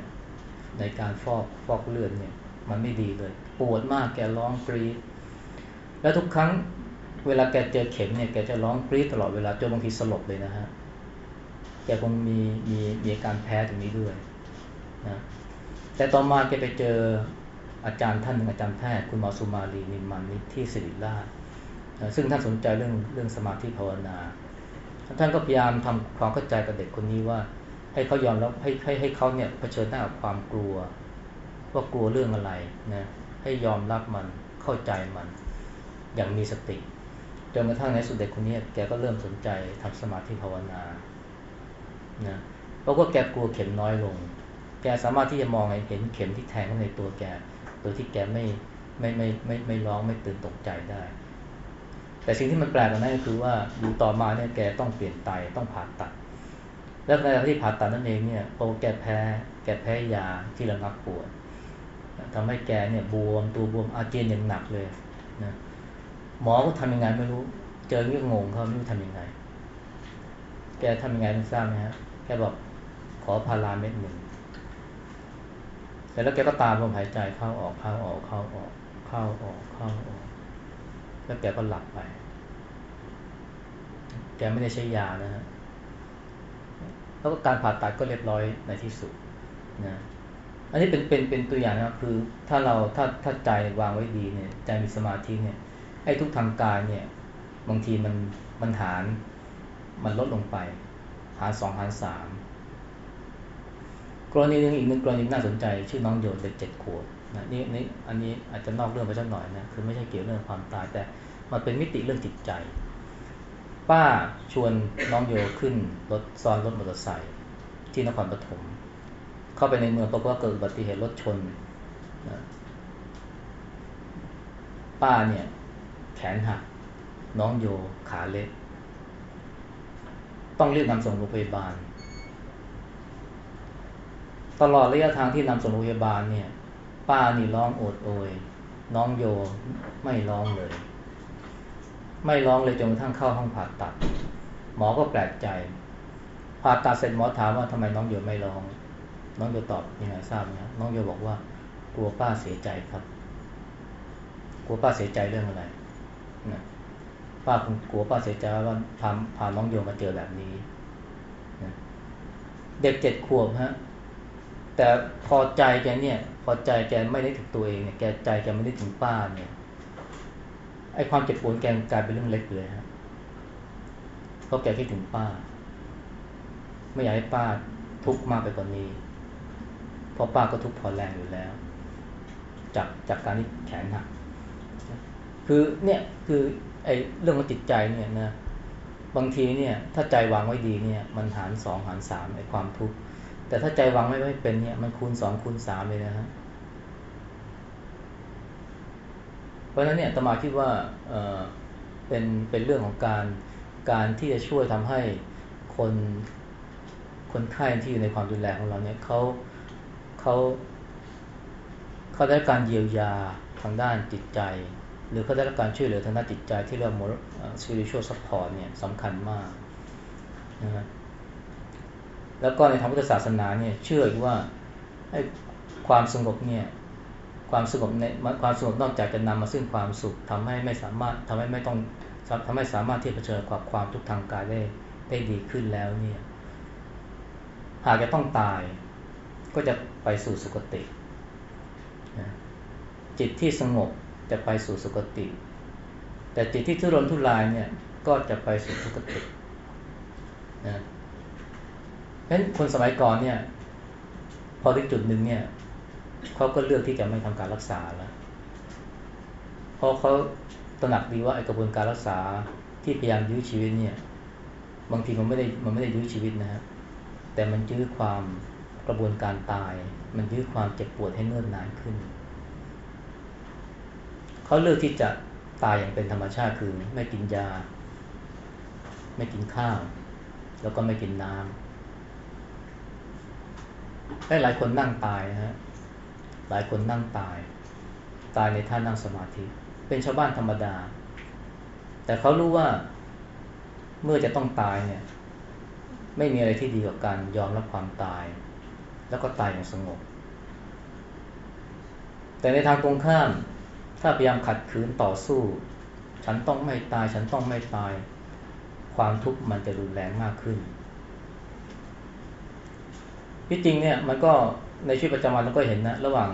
Speaker 1: ในการฟอกฟอกเลือดเนี่ย มันไม่ดีเลย ปวดมากแกร้องกรีด แล้วทุกครั้งเวลาแกเจอเข็มเนี่ยแกจะร้องกรี๊ดตลอดเวลาจนบางทีสลบเลยนะฮะแกคงมีมีมีการแพ้ตรงนี้ด้วยนะแต่ต่อมาแกไปเจออาจารย์ท่านหนึ่งอาจารย์แพทย์คุณหมอสุมาลีนิมมันนิที่สิริราชซึ่งท่านสนใจเรื่องเรื่องสมาธิภาวนา ท่านก็พยายามทำความเข้าใจกับเด็กคนนี้ว่าให้เขายอมรับให้ให้ให้เขาเนี่ยเผชิญหน้ากับความกลัว ว่ากลัวเรื่องอะไรนะให้ยอมรับมันเข้าใจมัน อย่างมีสติ จนกระทั่งในสุดเด็กคนนี้แกก็เริ่มสนใจทำสมาธิภาวนานะเพราะว่าแกกลัวเข็มน้อยลง แกสามารถที่จะมองเห็นเข็มที่แทงเข้าในตัวแกโดยที่แกไม่ไม่ไม่ไม่ไม่ร้องไม่ตื่นตกใจได้ แต่สิ่งที่มันแปลกกว่านั้นก็คือว่าอยู่ต่อมาเนี่ยแกต้องเปลี่ยนไตต้องผ่าตัด แล้วในที่ผ่าตัดนั่นเองเนี่ยโอแกแพ้แกแพ้ยาที่ระงับปวดทำให้แกเนี่ยบวมตัวบวมอาเจียนอย่างหนักเลย หมอก็ทำยังไงไม่รู้ เจอเรื่องงงเขาไม่รู้ทำยังไง แกทำยังไงไม่ทราบไหมฮะแกบอกขอพาราเม็ดหนึ่งเสร็จแล้วแกก็ตามลมหายใจเข้าออกเข้าออกเข้าออกเข้าออกเข้าออกแล้วแกก็หลับไป แกไม่ได้ใช้ยานะฮะแล้วก็การผ่าตัดก็เรียบร้อยในที่สุดนะอันนี้เป็นเป็นเป็นตัวอย่างนะครับคือถ้าเราถ้าถ้าใจวางไว้ดีเนี่ยใจมีสมาธิเนี่ย ไอ้ทุกทางกายเนี่ย บางทีมันมันหารมันลดลงไป หารสองหารสามกรณีหนึ่งอีกหนึ่งกรณีน่าสนใจ ชื่อน้องโยนเด็กเจ็ดขวบนะนี่นี่อันนี้อาจจะนอกเรื่องไปสักหน่อยนะคือไม่ใช่เกี่ยวเรื่องความตายแต่มันเป็นมิติเรื่องจิตใจ ป้าชวนน้องโยขึ้นรถซ้อนรถมอเตอร์ไซค์ที่นครปฐมเข้าไปในเมืองปรากฏว่าเกิดอุบัติเหตุรถชนนะป้าเนี่ย แขนหัก น้องโยขาเล็ก ต้องรีบนำส่งโรงพยาบาล ตลอดระยะทางที่นำส่งโรงพยาบาลเนี่ย ป้านี่ร้องโอดโอย น้องโยไม่ร้องเลย ไม่ร้องเลยจนกระทั่งเข้าห้องผ่าตัด หมอก็แปลกใจ ผ่าตัดเสร็จหมอถามว่าทำไมน้องโยไม่ร้อง น้องโยตอบยังไงทราบไหมน้องโยบอกว่ากลัวป้าเสียใจครับกลัวป้าเสียใจเรื่องอะไร ป้าคงกลัวป้าเสียใจว่าพาพาน้องโยมมาเจอแบบนี้นะเด็กเจ็ดขวบฮะแต่พอใจแกเนี่ย พอใจแกไม่ได้ถึงตัวเองเนี่ยแกใจแกไม่ได้ถึงป้าเนี่ยไอความเจ็บปวดแกกลายเป็นเรื่องเล็กเลยฮะเพราะแกคิดถึงป้า ไม่อยากให้ป้าทุกข์มากไปกว่านนี้เพราะป้าก็ทุกข์พอแรงอยู่แล้ว จากจากการที่แขนหักคือเนี่ยคือ อ้เรื่องของจิตใจเนี่ยนะบางทีเนี่ยถ้าใจวางไว้ดีเนี่ยมันหารสองหารสามไอ้ความทุกข์แต่ถ้าใจวางไม่ไม่เป็นเนี่ยมันคูณสองคูณสามเลยนะฮะเพราะฉะนั้นเนี่ยตมาคิดว่าเออเป็นเป็นเรื่องของการการที่จะช่วยทำให้คนคนไข้ที่อยู่ในความดูแลของเราเนี่ยเขาเขาเขาได้การเยียวยาทางด้านจิตใจ หรือเขาได้รับการช่วยเหลือทางด้านจิตใจที่เรียกว่า spiritual support เนี่ยสำคัญมากนะฮะแล้วก็ในทางพุทธศาสนาเนี่ยเชื่อว่าให้ความสงบเนี่ยความสงบในความสงบนอกจากจะนำมาซึ่งความสุขทำให้ไม่สามารถทำให้ไม่ต้องทำให้สามารถที่จะเผชิญกับความทุกข์ทางกายได้ได้ดีขึ้นแล้วเนี่ยหากจะต้องตายก็จะไปสู่สุคติจิตที่สงบ จะไปสู่สุคติ แต่จิตที่ทุรนทุรายเนี่ยก็จะไปสู่ทุกตินะเพราะฉะนั้นคนสมัยก่อนเนี่ย พอถึงจุดหนึ่งเนี่ยเขาก็เลือกที่จะไม่ทำการรักษาแล้วเพราะเขาตระหนักดีว่าไอกระบวนการรักษาที่พยายามยื้อชีวิตเนี่ย บางทีมันไม่ได้มันไม่ได้ยื้อชีวิตนะฮะแต่มันยื้อความกระบวนการตาย มันยื้อความเจ็บปวดให้เนิ่นนานขึ้น เขาเลือกที่จะตายอย่างเป็นธรรมชาติคือไม่กินยา ไม่กินข้าว แล้วก็ไม่กินน้ำให้หลายคนนั่งตายนะฮะหลายคนนั่งตาย ตายในท่านั่งสมาธิ เป็นชาวบ้านธรรมดา แต่เขารู้ว่าเมื่อจะต้องตายเนี่ย ไม่มีอะไรที่ดีกว่าการยอมรับความตาย แล้วก็ตายอย่างสงบ แต่ในทางตรงข้าม ถ้าพยายามขัดขืนต่อสู้ ฉันต้องไม่ตาย ฉันต้องไม่ตาย ความทุกข์มันจะรุนแรงมากขึ้นที่จริงเนี่ยมันก็ในชีวิตประจำวันเราก็เห็นนะระหว่าง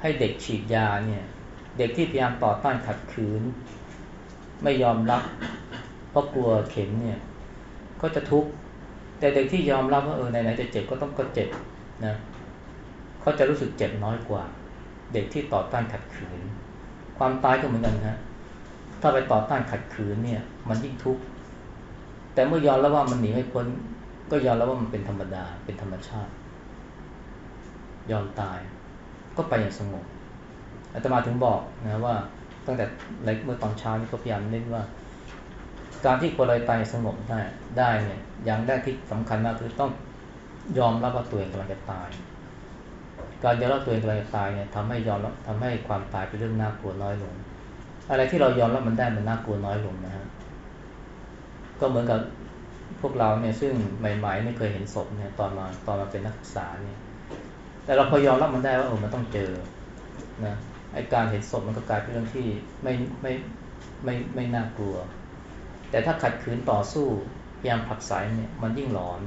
Speaker 1: ให้เด็กฉีดยาเนี่ย เด็กที่พยายามต่อต้านขัดขืน ไม่ยอมรับเพราะกลัวเข็มเนี่ย ก็จะทุกข์แต่เด็กที่ยอมรับว่าเออไหนๆจะเจ็บก็ต้องก็เจ็บนะเขาจะรู้สึกเจ็บน้อยกว่า เด็กที่ต่อต้านขัดขืน ความตายก็เหมือนกันฮะถ้าไปต่อต้านขัดขืนเนี่ย มันยิ่งทุกข์แต่เมื่อยอมแล้วว่ามันหนีไม่พ้น ก็ยอมแล้วว่ามันเป็นธรรมดา เป็นธรรมชาติ ยอมตาย ก็ไปอย่างสงบอาตมาถึงบอกนะว่า ตั้งแต่เมื่อตอนเช้านี่ก็พยายามเน้นว่า การที่คนเราตายสงบได้ได้เนี่ยอย่างแรกที่สำคัญมากคือต้องยอมรับว่าตัวเองกำลังจะตาย การยอมรับตัวเองกำลังจะตายเนี่ยทำให้ยอมรับทำให้ความตายเป็นเรื่องน่ากลัวน้อยลง อะไรที่เรายอมรับมันได้มันน่ากลัวน้อยลงนะฮะก็เหมือนกับพวกเราเนี่ยซึ่งใหม่ๆไม่เคยเห็นศพเนี่ยตอนมาตอนมาเป็นนักศึกษาเนี่ยแต่เราพอยอมรับมันได้ว่าเออมันต้องเจอนะไอการเห็นศพมันก็กลายเป็นเรื่องที่ไม่ไม่ไม่ไม่น่ากลัว แต่ถ้าขัดขืนต่อสู้พยายามผักสายเนี่ยมันยิ่งหลอน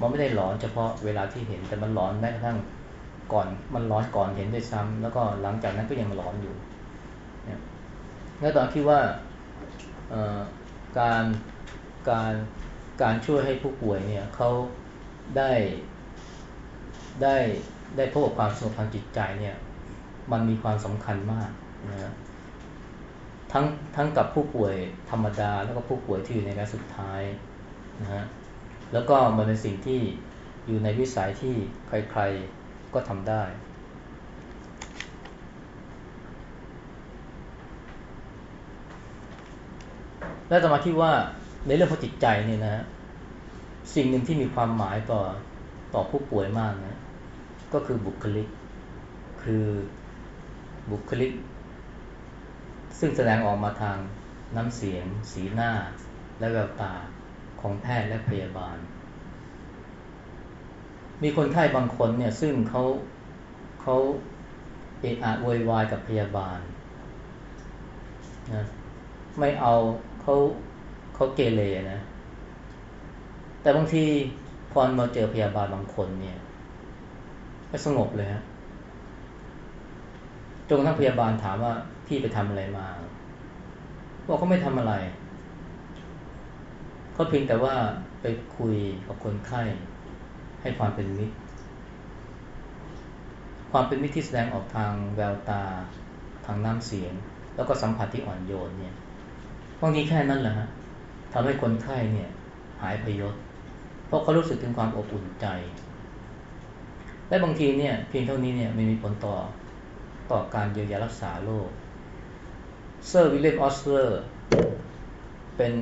Speaker 1: มันไม่ได้หลอนเฉพาะเวลาที่เห็นแต่มันหลอนแม้กระทั่ง ก่อนมันหลอนก่อนเห็นด้วยซ้ำแล้วก็หลังจากนั้นก็ยังหลอนอยู่เนี่ยแล้วตอนคิดว่าการการการช่วยให้ผู้ป่วยเนี่ยเขาได้ได้ได้พบกับความสงบทางจิตใจเนี่ยมันมีความสำคัญมากนะทั้งทั้งกับผู้ป่วยธรรมดาแล้วก็ผู้ป่วยที่อยู่ในระยะสุดท้ายนะฮะแล้วก็มันเป็นสิ่งที่อยู่ในวิสัยที่ใครๆ ก็ทำได้ แล้วจะมาคิดว่าในเรื่องของจิตใจเนี่ยนะสิ่งหนึ่งที่มีความหมายต่อต่อผู้ป่วยมากนะก็คือบุคลิก คือบุคลิก ซึ่งแสดงออกมาทางน้ำเสียง สีหน้า และแววตาของแพทย์และพยาบาล มีคนไข้บางคนเนี่ยซึ่งเขาเขาเอะอะโวยวายกับพยาบาลนะไม่เอาเขาเขาเกเรนะ แต่บางทีพอมาเจอพยาบาลบางคนเนี่ยก็สงบเลยฮะจนกระทั่งพยาบาลถามว่าพี่ไปทำอะไรมาบอกเขาไม่ทำอะไรเขาเพียงแต่ว่าไปคุยกับคนไข้ ให้ความเป็นมิตร ความเป็นมิตรที่แสดงออกทางแววตา ทางน้ำเสียง แล้วก็สัมผัสที่อ่อนโยนเนี่ยบางทีแค่นั้นแหละฮะทำให้คนไข้เนี่ยหายพยศ เพราะเขารู้สึกถึงความอบอุ่นใจ และบางทีเนี่ยเพียงเท่านี้เนี่ยไม่มีผลต่อต่อการเยียวยารักษาโรค เซอร์วิลเลียมออสเลอร์เป็น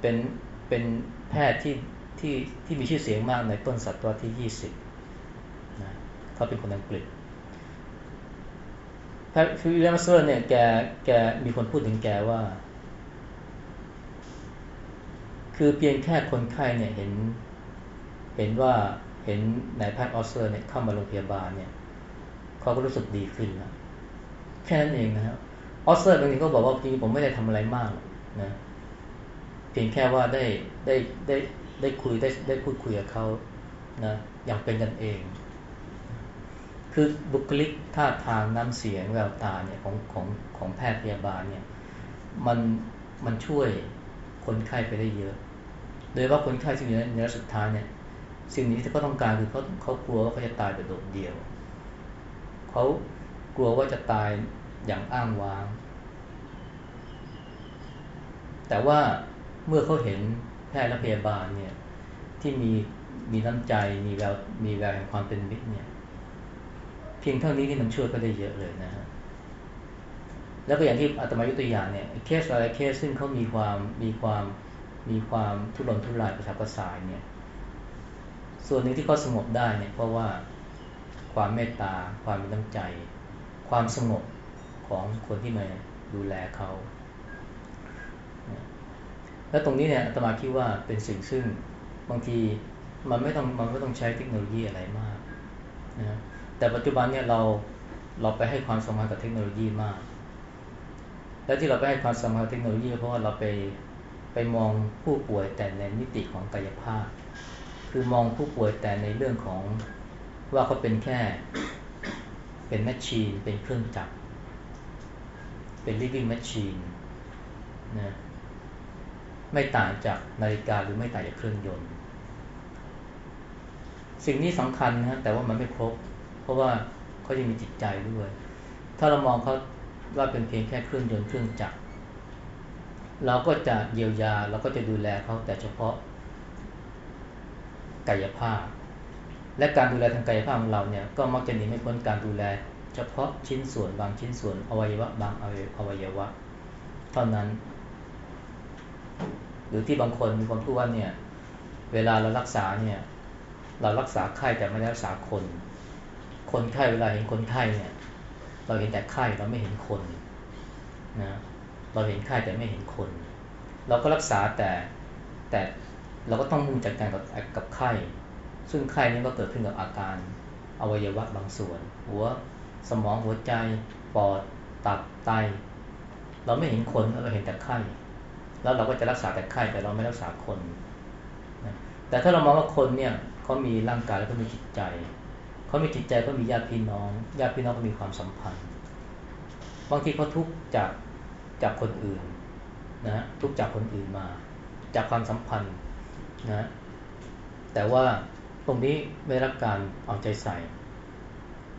Speaker 1: เป็นเป็นแพทย์ที่ ที่ที่มีชื่อเสียงมากในต้นศตวรรษที่ 20นะเขาเป็นคนอังกฤษแพทย์วิลเลียมออสเลอร์เนี่ยแกแกมีคนพูดถึงแกว่า คือเพียงแค่คนไข้เนี่ยเห็น เห็นว่าเห็นนายแพทย์ออสเลอร์เนี่ยเข้ามาโรงพยาบาลเนี่ยเขาก็รู้สึกดีขึ้นแล้วแค่นั้นเองนะครับออสเลอร์บางทีก็บอกว่าจริงผมไม่ได้ทำอะไรมากนะเพียงแค่ว่าได้ได้ได้ ได้คุยได้ได้พูดคุยกับเขานะอย่างเป็นกันเอง คือบุคลิกท่าทางน้ำเสียงแววตาเนี่ยของของของแพทย์พยาบาลเนี่ยมันมันช่วยคนไข้ไปได้เยอะ โดยว่าคนไข้ที่อยู่ในระสุดท้ายเนี่ยสิ่งนี้ที่เขาต้องการคือเขาเขากลัวว่าเขาจะตายแบบโดดเดี่ยวเขากลัวว่าจะตายอย่างอ้างว้าง แต่ว่าเมื่อเขาเห็น พทย์และพยาบาลเนี่ยที่มีมีน้ำใจมีแววมีแววแห่งความเป็นมิตรเนี่ยเพียงเท่านี้ที่มันช่วยก็ได้เยอะเลยนะฮะแล้วก็อย่างที่อาตมายกตัวอย่างเนี่ยเคสอะไรเคสซึ่งเขามีความมีความมีความทุรนทุรายประสาทประสายเนี่ยส่วนหนึ่งที่เขาสงบได้เนี่ยเพราะว่าความเมตตา ความมีน้ำใจ ความสงบของคนที่มาดูแลเขา แล้วตรงนี้เนี่ยอาตมาคิดว่าเป็นสิ่งซึ่งบางทีมันไม่ต้องมันไม่ต้องใช้เทคโนโลยีอะไรมากนะแต่ปัจจุบันเนี่ยเราเราไปให้ความสำคัญกับเทคโนโลยีมาก และที่เราไปให้ความสำคัญกับเทคโนโลยีเพราะว่าเราไปไปมองผู้ป่วยแต่ในมิติของกายภาพ คือมองผู้ป่วยแต่ในเรื่องของว่าเขาเป็นแค่เป็นแมชชีนเป็นเครื่องจักรเป็น living machine นะ ไม่ต่างจากนาฬิกาหรือไม่ต่างจากเครื่องยนต์ สิ่งนี้สำคัญนะแต่ว่ามันไม่ครบ เพราะว่าเขายังมีจิตใจด้วย ถ้าเรามองเขาว่าเป็นเพียงแค่เครื่องยนต์เครื่องจักร เราก็จะเยียวยาเราก็จะดูแลเขาแต่เฉพาะกายภาพ และการดูแลทางกายภาพของเราเนี่ยก็มักจะหนีไม่พ้นการดูแล เฉพาะชิ้นส่วนบางชิ้นส่วนอวัยวะบางอวัยวะเท่านั้น หรือที่บางคนมีคนพูดว่าเนี่ย เวลาเรารักษาเนี่ย เรารักษาไข้แต่ไม่ได้รักษาคน คนไข้เวลาเห็นคนไข้เนี่ย เราเห็นแต่ไข้เราไม่เห็นคนนะเราเห็นไข้แต่ไม่เห็นคน เราก็รักษาแต่แต่เราก็ต้องมุ่งจัดการกับกับไข้ ซึ่งไข้นี้ก็เกิดขึ้นกับอาการอวัยวะบางส่วน หัวสมองหัวใจปอดตับไต เราไม่เห็นคนเราเห็นแต่ไข้ แล้วเราก็จะรักษาแต่ไข้แต่เราไม่รักษาคนนะแต่ถ้าเรามองว่าคนเนี่ยเขามีร่างกายแล้วก็มีจิตใจเขามีจิตใจก็มีญาติพี่น้องญาติพี่น้องก็มีความสัมพันธ์ บางทีเขาทุกข์จากจากคนอื่นนะทุกจากคนอื่นมา จากความสัมพันธ์นะแต่ว่าตรงนี้ไม่รับการเอาใจใส่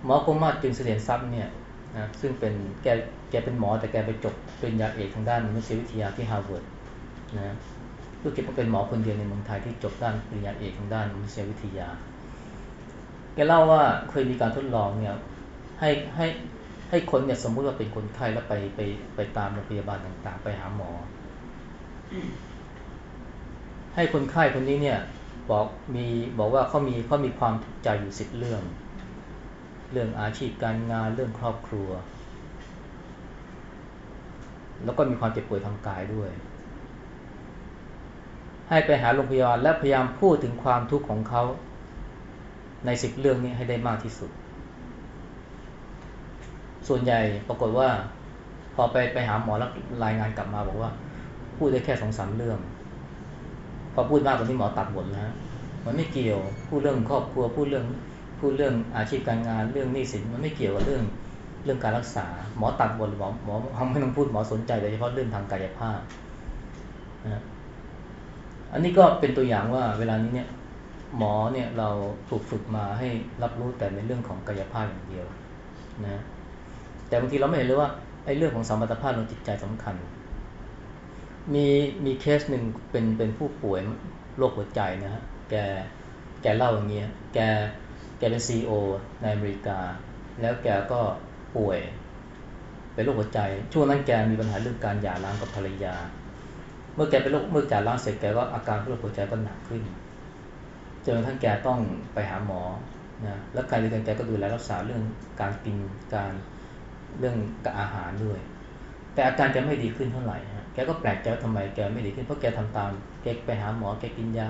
Speaker 1: หมอโกมาตร จึงเสถียรทรัพย์เนี่ยนะซึ่งเป็นแกแกเป็นหมอแต่แกไปจบปริญญาเอกทางด้านมนุษยวิทยาที่ฮาร์วาร์ด นะรู้สึกว่าเป็นหมอคนเดียวในเมืองไทยที่จบด้านปริญญาเอกทางด้านมนุษยวิทยาแกเล่าว่าเคยมีการทดลองเนี่ยให้ให้ให้คนเนี่ยสมมุติว่าเป็นคนไข้แล้วไปไปไปตามโรงพยาบาลต่างๆ ไปหาหมอ ให้คนไข้คนนี้เนี่ยบอกมีบอกว่าเขามีเขามีความทุกข์ใจอยู่สิบเรื่อง เรื่องอาชีพการงานเรื่องครอบครัว แล้วก็มีความเจ็บป่วยทางกายด้วย ให้ไปหาโรงพยาบาลและพยายามพูดถึงความทุกข์ของเขา ในสิบเรื่องนี้ให้ได้มากที่สุด ส่วนใหญ่ปรากฏว่า พอไปไปหาหมอแล้วรายงานกลับมาบอกว่า พูดได้แค่สองสามเรื่อง พอพูดมากกว่านี้หมอตัดหมดแล้วมันไม่เกี่ยวพูดเรื่องครอบครัวพูดเรื่องพูดเรื่องอาชีพการงานเรื่องหนี้สินมันไม่เกี่ยวกับเรื่องเรื่องการรักษา หมอตัดหมดหมอหมอไม่ต้องพูดหมอสนใจโดยเฉพาะเรื่องทางกายภาพนะ อันนี้ก็เป็นตัวอย่างว่าเวลานี้เนี่ยหมอเนี่ยเราถูกฝึกมาให้รับรู้แต่ในเรื่องของกายภาพอย่างเดียวนะแต่บางทีเราไม่เห็นเลยว่าไอ้เรื่องของสมรรถภาพของจิตใจสำคัญ มีมีเคสหนึ่งเป็นเป็นผู้ป่วยโรคหัวใจนะฮะแกแกเล่าอย่างเงี้ยแกแกเป็นซีโอในอเมริกา แล้วแกก็ป่วยเป็นโรคหัวใจ ช่วงนั้นแกมีปัญหาเรื่องการหย่าร้างกับภรรยา เมื่อแกเป็นโรคเมื่อหย่าร้างเสร็จแกก็อาการโรคหัวใจก็หนักขึ้นจนกระทั่งแกต้องไปหาหมอนะแล้วการดูแลแกก็ดูแลรักษาเรื่องการกินการเรื่องกับอาหารด้วย แต่อาการแกไม่ดีขึ้นเท่าไหร่ฮะแกก็แปลกใจว่าทำไมแกไม่ดีขึ้นเพราะแกทำตามแกไปหาหมอแกกินยา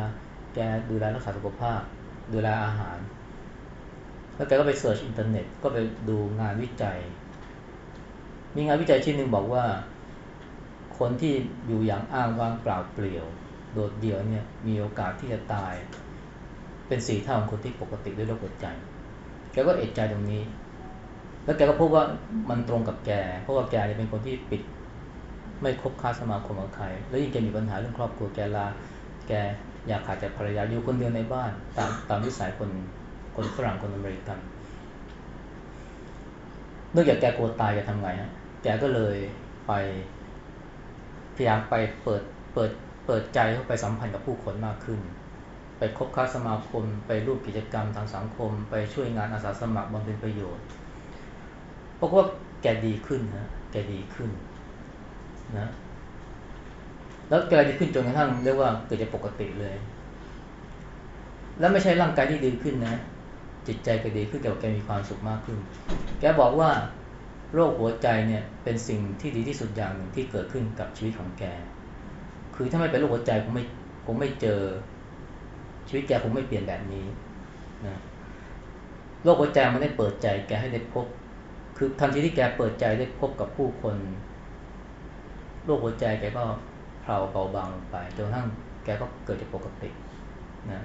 Speaker 1: แกดูแลรักษาสุขภาพ ดูแลอาหาร แล้วแกก็ไปเสิร์ชอินเทอร์เน็ตก็ไปดูงานวิจัย มีงานวิจัยชิ้นหนึ่งบอกว่า คนที่อยู่อย่างอ้างว้างเปล่าเปลี่ยว โดดเดี่ยวเนี่ยมีโอกาสที่จะตาย เป็นสี่เท่าของคนที่ปกติด้วยโรคหัวใจแกก็เอกใจตรงนี้ แล้วแกก็พบว่ามันตรงกับแก เพราะว่าแกเป็นคนที่ปิดไม่คบค้าสมาคมกับใคร แล้วยิ่งแกมีปัญหาเรื่องครอบครัวแกลา แกอยากขาดจากภรรยาอยู่คนเดียวในบ้าน ตามตามวิสัยคนคนฝรั่งคนอเมริกันเนื่องจากแกกลัวตายแกทำไงฮะแกก็เลยไป พยายามไปเปิดเปิดเปิดใจเข้าไปสัมพันธ์กับผู้คนมากขึ้น ไปคบค้าสมาคม ไปร่วมกิจกรรมทางสังคม ไปช่วยงานอาสาสมัครบำเพ็ญประโยชน์เพราะว่าแกดีขึ้นนะแกดีขึ้นนะแล้วแกดีขึ้นจนกระทั่งเรียกว่าเกิดจะปกติเลย แล้วไม่ใช่ร่างกายที่ดีขึ้นนะ จิตใจก็ดีขึ้นแต่ว่าแกมีความสุขมากขึ้น แกบอกว่า โรคหัวใจเนี่ยเป็นสิ่งที่ดีที่สุดอย่างหนึ่งที่เกิดขึ้นกับชีวิตของแก คือถ้าไม่เป็นโรคหัวใจคงไม่คงไม่เจอ ชีวิตแกคงไม่เปลี่ยนแบบนี้นะโรคหัวใจมันได้เปิดใจแกให้ได้พบ คือทันทีที่แกเปิดใจได้พบกับผู้คนโรคหัวใจแกก็เพลาเบาบางลงไปจนกระทั่งแกก็เกิดจากปกตินะ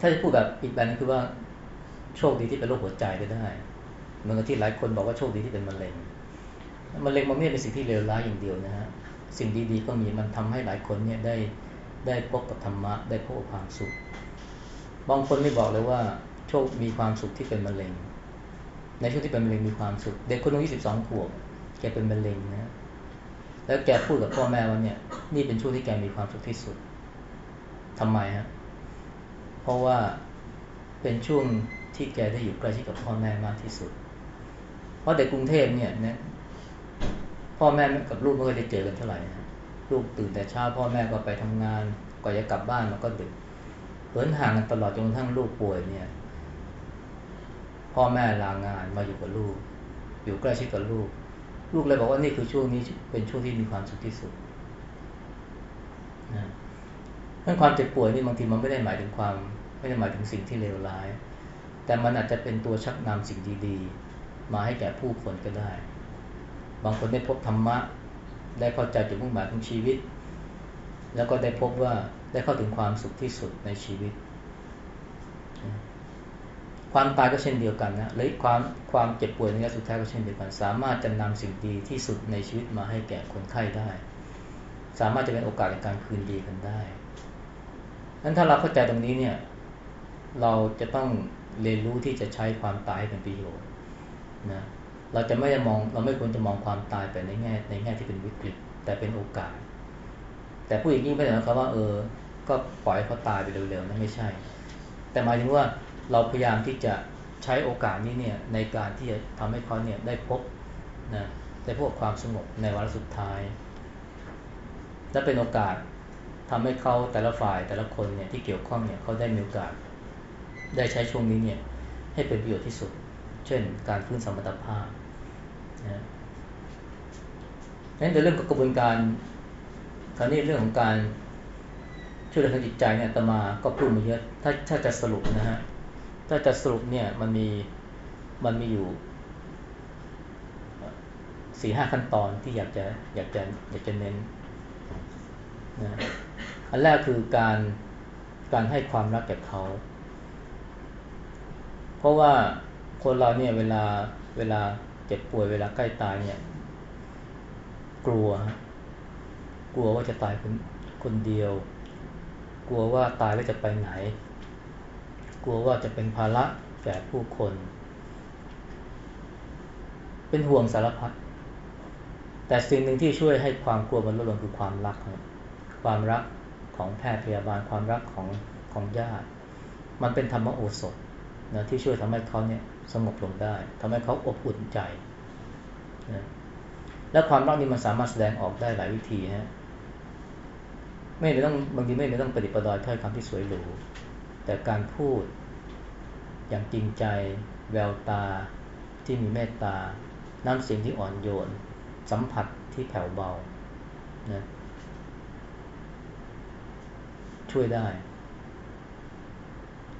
Speaker 1: ถ้าจะพูดแบบอีกแบบนึงคือว่าโชคดีที่เป็นโรคหัวใจก็ได้ เหมือนกับที่หลายคนบอกว่าโชคดีที่เป็นมะเร็งมะเร็งมันไม่เป็นสิ่งที่เลวร้ายอย่างเดียวนะฮะสิ่งดีๆก็มีมันทำให้หลายคนเนี่ยได้ได้พบกับธรรมะได้พบกับความสุขบางคนไม่บอกเลยว่าโชคมีความสุขที่เป็นมะเร็ง ในช่วงที่เป็นมะเร็งมีความสุข เด็กคนอายุสิบสองขวบแกเป็นมะเร็งนะแล้วแกพูดกับพ่อแม่ว่าเนี่ยนี่เป็นช่วงที่แกมีความสุขที่สุดทำไมฮะเพราะว่าเป็นช่วงที่แกได้อยู่ใกล้ชิดกับพ่อแม่มากที่สุด เพราะเด็กกรุงเทพเนี่ยนะพ่อแม่กับลูกไม่เคยได้เจอกันเท่าไหร่นะลูกตื่นแต่เช้าพ่อแม่ก็ไปทำงานก่อนจะกลับบ้านแล้วก็ดึกเหินห่างกันตลอดจนกระทั่งลูกป่วยเนี่ย พ่อแม่ลางานมาอยู่กับลูก อยู่ใกล้ชิดกับลูก ลูกเลยบอกว่านี่คือช่วงนี้เป็นช่วงที่มีความสุขที่สุดนะนั่นความเจ็บป่วยนี่บางทีมันไม่ได้หมายถึงความ ไม่ได้หมายถึงสิ่งที่เลวร้าย แต่มันอาจจะเป็นตัวชักนำสิ่งดีๆ มาให้แก่ผู้คนก็ได้ บางคนได้พบธรรมะ ได้เข้าใจจุดมุ่งหมายของชีวิต แล้วก็ได้พบว่าได้เข้าถึงความสุขที่สุดในชีวิต ความตายก็เช่นเดียวกันนะและความความเจ็บป่วยในระยะสุดท้ายก็เช่นเดียวกัน สามารถจะนำสิ่งดีที่สุดในชีวิตมาให้แก่คนไข้ได้ สามารถจะเป็นโอกาสในการคืนดีกันได้นั้นถ้าเราเข้าใจตรงนี้เนี่ย เราจะต้องเรียนรู้ที่จะใช้ความตายเป็นประโยชน์ นะเราจะไม่มองเราไม่ควรจะมองความตายไปในแง่ในแง่ที่เป็นวิกฤต แต่เป็นโอกาส แต่ผู้หญิงยิ่งไม่ได้หมายความว่าเออ ก็ปล่อยเขาตายไปเร็วๆนะไม่ใช่ แต่หมายถึงว่าเราพยายามที่จะใช้โอกาสนี้เนี่ยในการที่จะทำให้เขาเนี่ยได้พบนะได้พบความสงบในวันสุดท้าย และเป็นโอกาสทำให้เขาแต่ละฝ่ายแต่ละคนเนี่ยที่เกี่ยวข้องเนี่ยเขาได้มีโอกาส ได้ใช้ช่วงนี้เนี่ยให้เป็นประโยชน์ที่สุด เช่น การฟื้นสมรรถภาพนะนั้นในเรื่องกระบวนการคราวนี้เรื่องของการช่วยเหลือทางจิตใจเนี่ยตมาก็พูดมาเยอะถ้าถ้าจะสรุปนะฮะถ้าจะสรุปเนี่ยมันมีมันมีอยู่สี่ห้าขั้นตอนที่อยากจะอยากจะอยากจะเน้นนะอันแรกคือการการให้ความรักแก่เขา เพราะว่า คนเราเนี่ยเวลาเวลาเจ็บป่วยเวลาใกล้ตายเนี่ยกลัว กลัวว่าจะตายคนคนเดียว กลัวว่าตายแล้วจะไปไหน กลัวว่าจะเป็นภาระแก่ผู้คน เป็นห่วงสารพัดแต่สิ่งหนึ่งที่ช่วยให้ความกลัวมันลดลงคือความรัก ความรักของแพทย์พยาบาลความรักของของญาติ มันเป็นธรรมโอสถนะที่ช่วยทำให้เขาเนี่ย สงบลงได้ทำให้เขาอบอุ่นใจนะและความรักนี้มันสามารถแสดงออกได้หลายวิธีฮะไม่ไม่ต้องบางทีไม่ไม่ต้องปฏิปดอยถ้อยคำที่สวยหรูแต่การพูดอย่างจริงใจ แววตาที่มีเมตตา น้ำเสียงที่อ่อนโยน สัมผัสที่แผ่วเบานะช่วยได้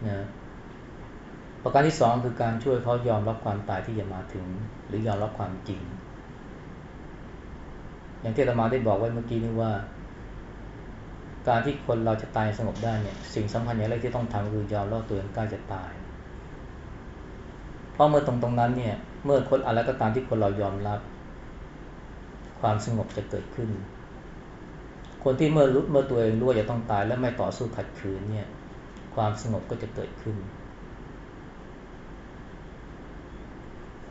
Speaker 1: นะ ประการที่สองคือการช่วยเขายอมรับความตายที่จะมาถึง หรือยอมรับความจริง อย่างที่ธรรมาได้บอกไว้เมื่อกี้นี้ว่า การที่คนเราจะตายสงบได้เนี่ยสิ่งสำคัญอย่างแรกที่ต้องทำคือยอมรับตัวเองกล้าจะตาย เพราะเมื่อตรงตรงนั้นเนี่ยเมื่อคนอะไรก็ตามที่คนเรายอมรับ ความสงบจะเกิดขึ้น คนที่เมื่อรู้เมื่อตัวเองรู้ว่าจะต้องตายและไม่ต่อสู้ขัดขืนเนี่ยความสงบก็จะเกิดขึ้น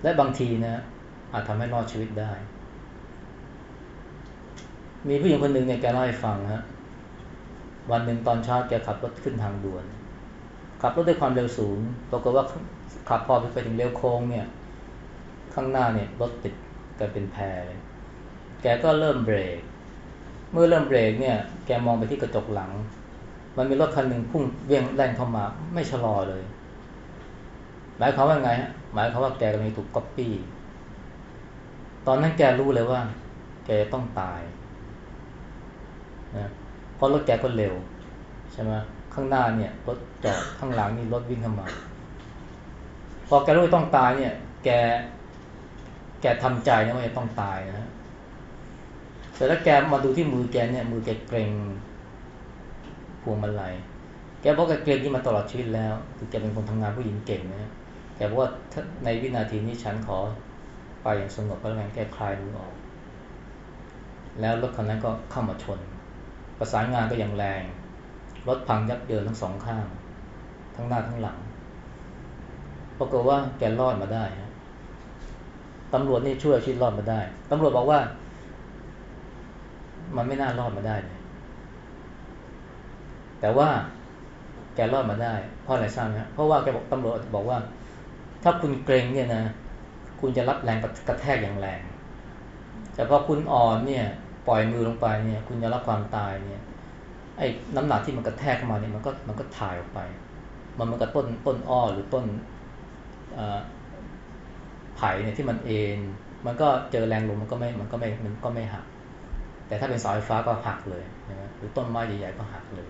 Speaker 1: และบางทีนะอาจทำให้รอดชีวิตได้ มีผู้หญิงคนหนึ่งเนี่ยแกเล่าให้ฟังฮะวันหนึ่งตอนเช้าแกขับรถขึ้นทางด่วน ขับรถด้วยความเร็วสูงปรากฏว่าขับพอไปถึงเร็วโค้งเนี่ย ข้างหน้าเนี่ยรถติดกันเป็นแพรแกก็เริ่มเบรก เมื่อเริ่มเบรกเนี่ย แกมองไปที่กระจกหลัง มันมีรถคันหนึ่งพุ่งเวียงแรงเข้ามา ไม่ชะลอเลย หมายความว่าไงฮะหมายความว่าแกกำลังถูกก๊อปปี้ ตอนนั้นแกรู้เลยว่า แกต้องตายนะเพราะรถแกก็เร็วใช่ไหมข้างหน้าเนี่ยรถจอดข้างหลังนี่รถวิ่งเข้ามา พอแกรู้ว่าต้องตายเนี่ย แกแกทำใจนะว่าจะต้องตายนะแต่แล้วแกมาดูที่มือแกเนี่ย มือแกเกรงพวงมาลัยแกบอกแกเกรงที่มาตลอดชีวิตแล้ว คือแกเป็นคนทำงานผู้หญิงเก่งนะ แต่ว่าในวินาทีนี้ฉันขอไปอย่างสงบก็แล้วกันแก้คลายมือออก แล้วรถคันนั้นก็เข้ามาชน ประสานงานก็อย่างแรง รถพังยับเยินทั้งสองข้าง ทั้งหน้าทั้งหลังปรากฏว่าแกรอดมาได้ตำรวจนี่ช่วยชีวิตรอดมาได้ตำรวจบอกว่า มันไม่น่ารอดมาได้เลยแต่ว่าแกรอดมาได้ เพราะอะไรทราบไหมเพราะว่าแกบอกตำรวจบอกว่า ถ้าคุณเกรงเนี่ยนะ คุณจะรับแรงกระแทกอย่างแรง แต่พอคุณอ่อนเนี่ย ปล่อยมือลงไปเนี่ย คุณจะรับความตายเนี่ย ไอ้น้ำหนักที่มันกระแทกเข้ามาเนี่ยมันก็มันก็ถ่ายออกไป มันมันก็ต้นต้นอ้อหรือต้นไผ่เนี่ยที่มันเองมันก็เจอแรงลมมันก็ไม่ มันก็ไม่ มันก็ไม่หัก แต่ถ้าเป็นเสาไฟฟ้าก็หักเลยนะหรือต้นไม้ใหญ่ๆก็หักเลย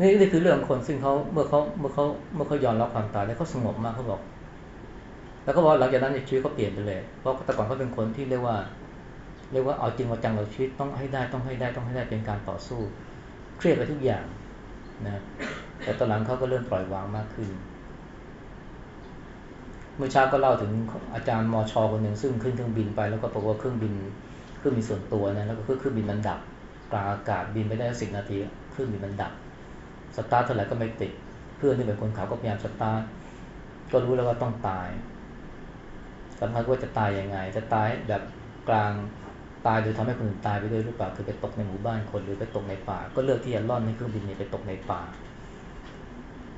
Speaker 1: นี่นี่คือเรื่องคนซึ่งเขาเมื่อเขาเมื่อเขาเมื่อเขายอมรับความตายแล้วเขาสงบมากเขาบอก แล้วก็บอกหลังจากนั้นชีวิตเขาเปลี่ยนไปเลย เพราะแต่ก่อนเขาเป็นคนที่เรียกว่า เรียกว่าเอาจริงเอาจังเราชีวิตต้องให้ได้ต้องให้ได้ต้องให้ได้เป็นการต่อสู้ เครียดไปทุกอย่างนะแต่ตอนหลังเขาก็เริ่มปล่อยวางมากขึ้น เมื่อเช้าก็เล่าถึงอาจารย์มอชอคนหนึ่งซึ่งขึ้นเครื่องบินไป แล้วก็บอกว่าเครื่องบินเครื่องบินส่วนตัวนะแล้วก็เครื่องบินมันดับกลางอากาศบินไปได้สิบนาทีเครื่องบินมันดับ สตาร์ทเท่าไหร่ก็ไม่ติด เพื่อนที่เป็นคนขับก็พยายามสตาร์ทก็รู้แล้วว่าต้องตายสำคัญว่าจะตายยังไง จะตายแบบกลางตายโดยทำให้คนอื่นตายไปด้วยหรือเปล่าคือไปตกในหมู่บ้านคนหรือไปตกในป่า ก็เลือกที่จะล่อนในเครื่องบินนี่ยไปตกในป่า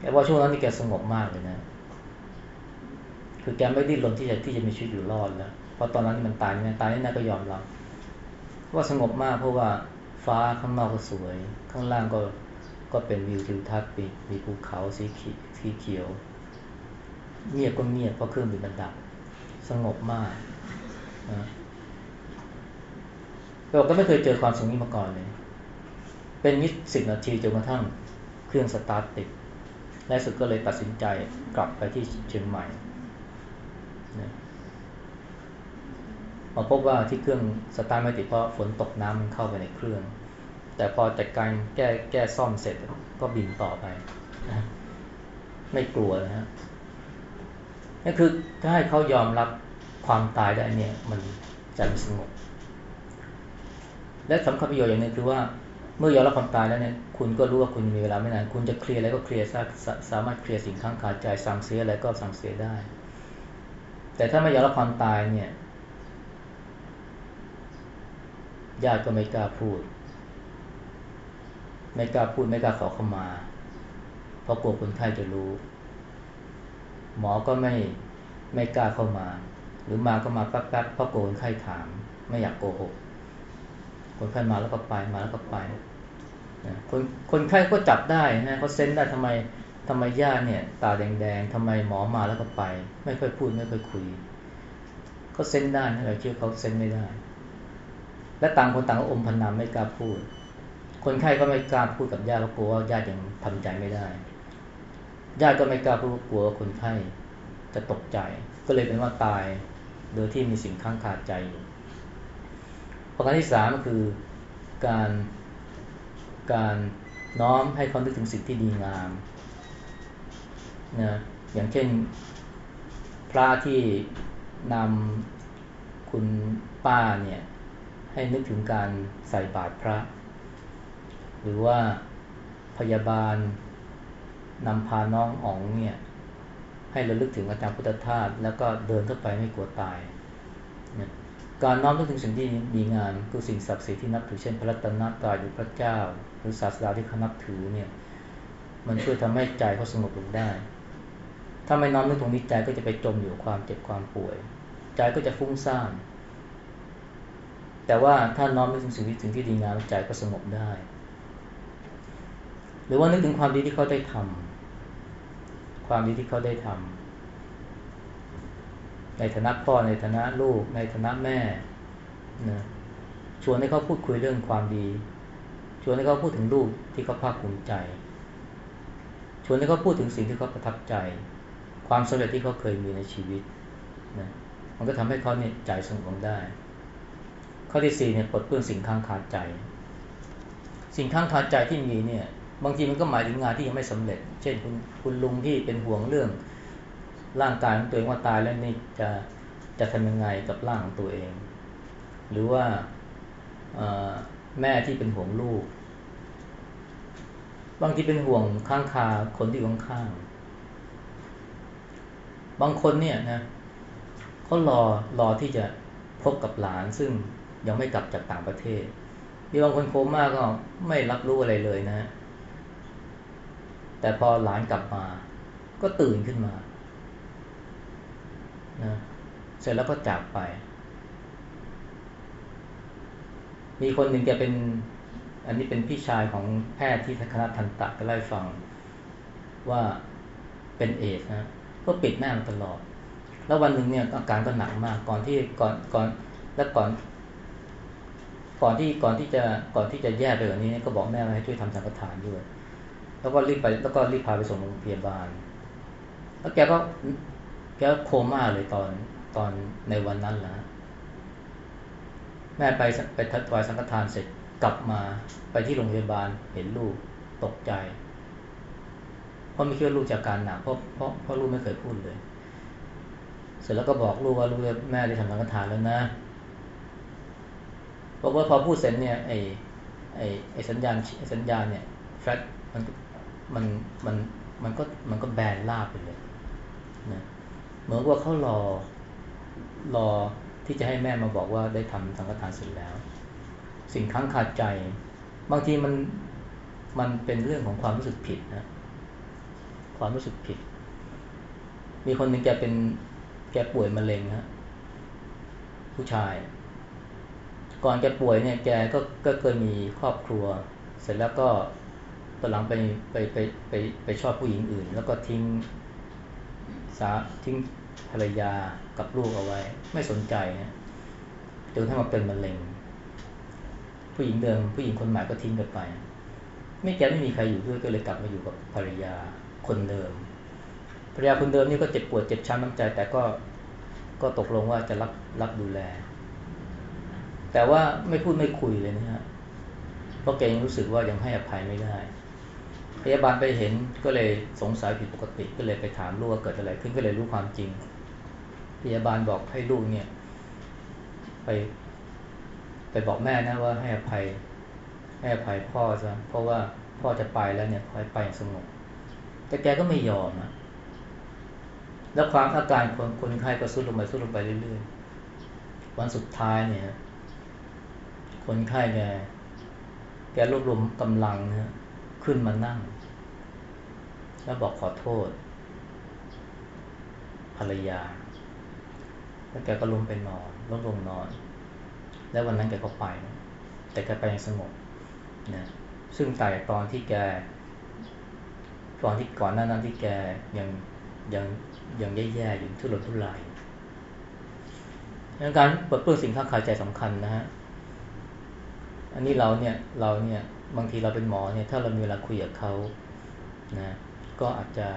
Speaker 1: แต่ว่าช่วงนั้นนี่แกสงบมากเลยนะ คือแกไม่ดิ้นรนที่จะที่จะมีชีวิตอยู่รอดแล้วเพราะตอนนั้นมันตายเนี่ยตายนี่น่าก็ยอมรับว่าสงบมากเพราะว่าฟ้าข้างนอกก็สวย ข้างล่างก็ ก็เป็นวิวทิวทัศน์มีมีภูเขาสีสีเขียว เงียบก็เงียบเพราะเครื่องบินมันดับ สงบมากนะบอกก็ไม่เคยเจอความสุขนี้มาก่อนเลย เป็นยิสิบนาทีจนกระทั่งเครื่องสตาร์ทติดและสุดก็เลยตัดสินใจกลับไปที่เชียงใหม่นะมาพบว่าที่เครื่องสตาร์ทไม่ติดเพราะฝนตกน้ำมันเข้าไปในเครื่อง แต่พอจัดการแก้แก้ซ่อมเสร็จก็บินต่อไปนะไม่กลัวนะฮะนั่นคือถ้าให้เขายอมรับความตายได้เนี่ยมันใจสงบ และสำคัญประโยชน์อย่างหนึ่งคือว่าเมื่อยอมรับความตายแล้วเนี่ยคุณก็รู้ว่าคุณมีเวลาไม่นานคุณจะเคลียร์อะไรก็เคลียร์สามารถเคลียร์สิ่งค้างคาใจสั่งเสียอะไรก็สั่งเสียได้ แต่ถ้าไม่ยอมรับความตายเนี่ยญาติก็ไม่กล้าพูด ไม่กล้าพูดไม่กล้าขอเข้ามา เพราะกลัวคนไข้จะรู้ หมอก็ไม่ไม่กล้าเข้ามา หรือมาก็มาแป๊บๆเพราะกลัวคนไข้ถาม ไม่อยากโกหกคนไข้มาแล้วก็ไปมาแล้วก็ไปคนคนไข้ก็จับได้นะเขาเซนได้ทำไมทำไมญาติเนี่ยตาแดงๆทำไมหมอมาแล้วก็ไป ไม่ค่อยพูดไม่ค่อยคุยเขาเซนได้นะเราเชื่อเขาเซนไม่ได้ และต่างคนต่างอมพันนามไม่กล้าพูด คนไข้ก็ไม่กล้าพูดกับญาติเพราะกลัวว่าญาติยังทำใจไม่ได้ ญาติก็ไม่กล้าพูดกลัวว่าคนไข้จะตกใจ ก็เลยเป็นว่าตายโดยที่มีสิ่งข้างคาใจอยู่ประการที่สามก็คือการการน้อมให้เขานึกถึงสิ่งที่ดีงามนะอย่างเช่นพระที่นำคุณป้าเนี่ยให้นึกถึงการใส่บาตรพระ หรือว่าพยาบาลนำพาน้องอ๋องเนี่ยให้ระลึกถึงอาจารย์พุทธทาสแล้วก็เดินเข้าไปไม่กลัวตายการน้อมนึกถึงสิ่งที่ดีงามคือสิ่งศักดิ์สิทธิ์ที่นับถือเช่นพระรัตนตรัยหรือพระเจ้า หรือศาสดาที่เขานับถือเนี่ยมันช่วยทำให้ใจเขาสงบลงได้ ถ้าไม่น้อมนึกตรงนี้ใจก็จะไปจมอยู่ความเจ็บความป่วย ใจก็จะฟุ้งซ่านแต่ว่าถ้าน้อมนึกถึงสิ่งที่ดีงามใจก็สงบได้ รือว่านึกถึงความดีที่เขาได้ทำความดีที่เขาได้ทำในฐานะพ่อในฐานะลูก ในฐานะแม่นะชวนให้เขาพูดคุยเรื่องความดี ชวนให้เขาพูดถึงลูกที่เขาภาคภูมิใจ ชวนให้เขาพูดถึงสิ่งที่เขาประทับใจ ความสำเร็จที่เขาเคยมีในชีวิตนะมันก็ทำให้เขาเนี่ยใจสงบได้ ข้อที่สี่เนี่ยปลดเปลื้องสิ่งข้างคาใจ สิ่งข้างคาใจที่มีเนี่ย บางทีมันก็หมายถึงงานที่ยังไม่สำเร็จ เช่นคุณคุณลุงที่เป็นห่วงเรื่อง ร่างกายของตัวเองว่าตายแล้วนี่จะจะทำยังไงกับร่างของตัวเอง หรือว่าแม่ที่เป็นห่วงลูก บางทีเป็นห่วงข้างคาคนที่อยู่ข้างๆบางคนเนี่ยนะเขารอรอที่จะพบกับหลานซึ่งยังไม่กลับจากต่างประเทศมีบางคนโคม่าก็ไม่รับรู้อะไรเลยนะ แต่พอหลานกลับมา ก็ตื่นขึ้นมานะเสร็จแล้วก็จากไป มีคนหนึ่งแกเป็น อันนี้เป็นพี่ชายของแพทย์ที่คณะทันตะก็เล่าฟังว่าเป็นเอสนะก็ปิดแม่มาตลอด แล้ววันหนึ่งเนี่ยอาการก็หนักมากก่อนที่ก่อนก่อนและก่อน ก่อนที่ก่อนที่จะก่อนที่จะแย่ไปกว่านี้ก็บอกแม่ให้ช่วยทำสังฆทานด้วย แล้วก็รีบไปแล้วก็รีบพาไปส่งโรงพยาบาล แล้วแกก็แกโคม่าเลยตอนตอนในวันนั้นแหละแม่ไปไปทัดวายสังฆทานเสร็จกลับมาไปที่โรงพยาบาลเห็นลูกตกใจ เพราะไม่คิดว่าลูกจากการหนักเพราะเพราะเพราะลูกไม่เคยพูดเลย เสร็จแล้วก็บอกลูกว่าลูกแม่ได้ทำสังฆทานแล้วนะบอกว่าพอพูดเสร็จเนี่ยไอไอไอสัญญาณสัญญาณเนี่ยแฟลชมัน มันมันมันก็มันก็แบนลาบไปเลยนะเหมือนว่าเขารอรอที่จะให้แม่มาบอกว่าได้ทำสังฆทานเสร็จแล้ว สิ่งค้างคาใจ บางทีมันมันเป็นเรื่องของความรู้สึกผิดนะความรู้สึกผิด มีคนหนึ่งแกเป็นแกป่วยมะเร็งนะผู้ชาย ก่อนแกป่วยเนี่ยแกก็ก็เคยมีครอบครัว เสร็จแล้วก็ ตอนหลังไปไปไปไปไปชอบผู้หญิงอื่น แล้วก็ทิ้งสาทิ้งภรรยากับลูกเอาไว้ ไม่สนใจนะจนถ้ามาเป็นมะเร็ง ผู้หญิงเดิมผู้หญิงคนใหม่ก็ทิ้งกันไป ไม่แกไม่มีใครอยู่ด้วยก็เลยกลับมาอยู่กับภรรยาคนเดิมภรรยาคนเดิมนี่ก็เจ็บปวดเจ็บช้ำน้ำใจ แต่ก็ก็ตกลงว่าจะรับรับดูแล แต่ว่าไม่พูดไม่คุยเลยนะฮะเพราะแกยังรู้สึกว่ายังให้อภัยไม่ได้ พยาบาลไปเห็นก็เลยสงสัยผิดปกติก็เลยไปถามลูกว่าเกิดอะไรขึ้นก็เลยรู้ความจริง พยาบาลบอกให้ลูกเนี่ย ไป ไปบอกแม่นะว่าให้อภัยให้อภัยพ่อซะเพราะว่าพ่อจะไปแล้วเนี่ยขอให้ไปอย่างสงบแต่แกก็ไม่ยอมนะแล้วความอาการคนคนไข้ก็สุดลงไปสุดลงไปเรื่อยๆวันสุดท้ายเนี่ย คนไข้แกแกรวบรวมกำลังนะ ขึ้นมานั่ง แล้วบอกขอโทษ ภรรยา แล้วแกก็ลงไปนอนลงลงนอน แล้ววันนั้นแกก็ไป แต่แกไปอย่างสงบนะซึ่งแต่ตอนที่แกตอนที่ก่อนหน้านั้นที่แกยังยังยังแย่ๆอยู่ทุรนทุรายการเปิดเผยสิ่งท้าทายใจสำคัญนะฮะ อันนี้เราเนี่ยเราเนี่ย บางทีเราเป็นหมอเนี่ยถ้าเรามีเวลาคุยกับเขานะก็อาจจะ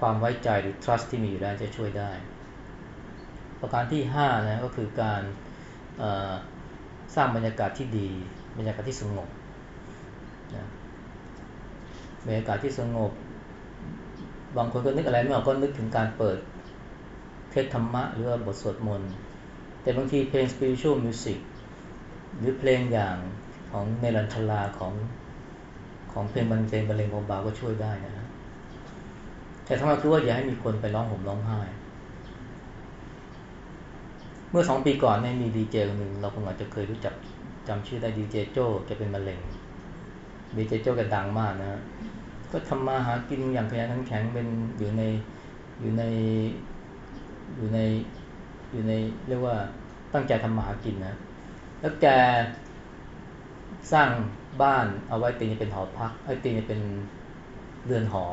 Speaker 1: ความไว้ใจหรือ trust ที่มีอยู่แล้วจะช่วยได้ ประการที่5นะก็คือการสร้างบรรยากาศที่ดี บรรยากาศที่สงบนะบรรยากาศที่สงบ บางคนก็นึกอะไรไม่ออกก็นึกถึงการเปิดเทศธรรมะ หรือว่าบทสวดมนต์ แต่บางทีเพลง spiritual music หรือเพลงอย่าง ของเนรัญชลาของของเพลงบรรเลงบรรเลงเบาๆก็ช่วยได้นะแต่ทั้งหมดคือว่าอย่าให้มีคนไปร้องห่มร้องไห้ เมื่อสองปีก่อนเนี่ยมีดีเจคนหนึ่งเราคงอาจจะเคยรู้จักจำชื่อได้ดีเจโจ้แกเป็นมะเร็งดีเจโจ้แกดังมากนะก็ทำมาหากินอย่างขยันขันแข็งเป็นอยู่ในอยู่ในอยู่ในอยู่ในเรียกว่าตั้งใจทำมาหากินนะ แล้วแก สร้างบ้านเอาไว้ตีนี่เป็นหอพักไอ้ตีนี่เป็นเรือนหอ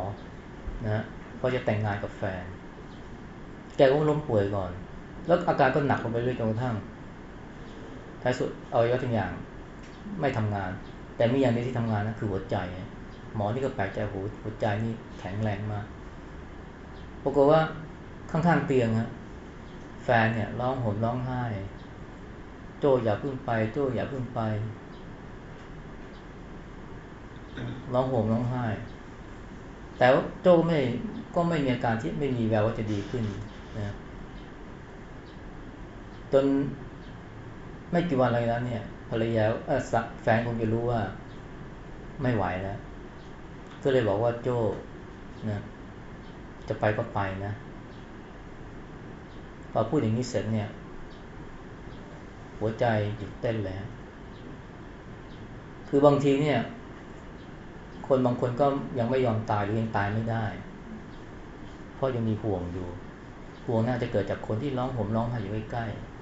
Speaker 1: นะเพราะจะแต่งงานกับแฟน แกก็ล้มป่วยก่อน แล้วอาการก็หนักลงไปเรื่อยจนกระทั่งท้ายสุดเอาไว้ทุกอย่างไม่ทำงาน แต่มีอย่างนี้ที่ทำงานนะคือหัวใจ หมอนี่ก็แปลกใจหัวหัวใจนี่แข็งแรงมากปรากฏว่าข้างๆเตียงฮะแฟนเนี่ยร้องโห่มร้องไห้ โจอย่าพึ่งไป โจอย่าพึ่งไป ร้องโห่มร้องไห้ แต่ว่าโจ้ไม่ก็ไม่มีอาการที่ไม่มีแววว่าจะดีขึ้นนะจนไม่กี่วันอะไรแล้วเนี่ยภรรยาเออแฟนคงจะรู้ว่าไม่ไหวแล้วก็เลยบอกว่าโจ้นะจะไปก็ไปนะพอพูดอย่างนี้เสร็จเนี่ย หัวใจหยุดเต้นแล้ว คือบางทีเนี่ย คนบางคนก็ยังไม่ยอมตายหรือยังตายไม่ได้ เพราะยังมีห่วงอยู่ ห่วงน่าจะเกิดจากคนที่ร้องห่มร้องไห้อยู่ใกล้ๆ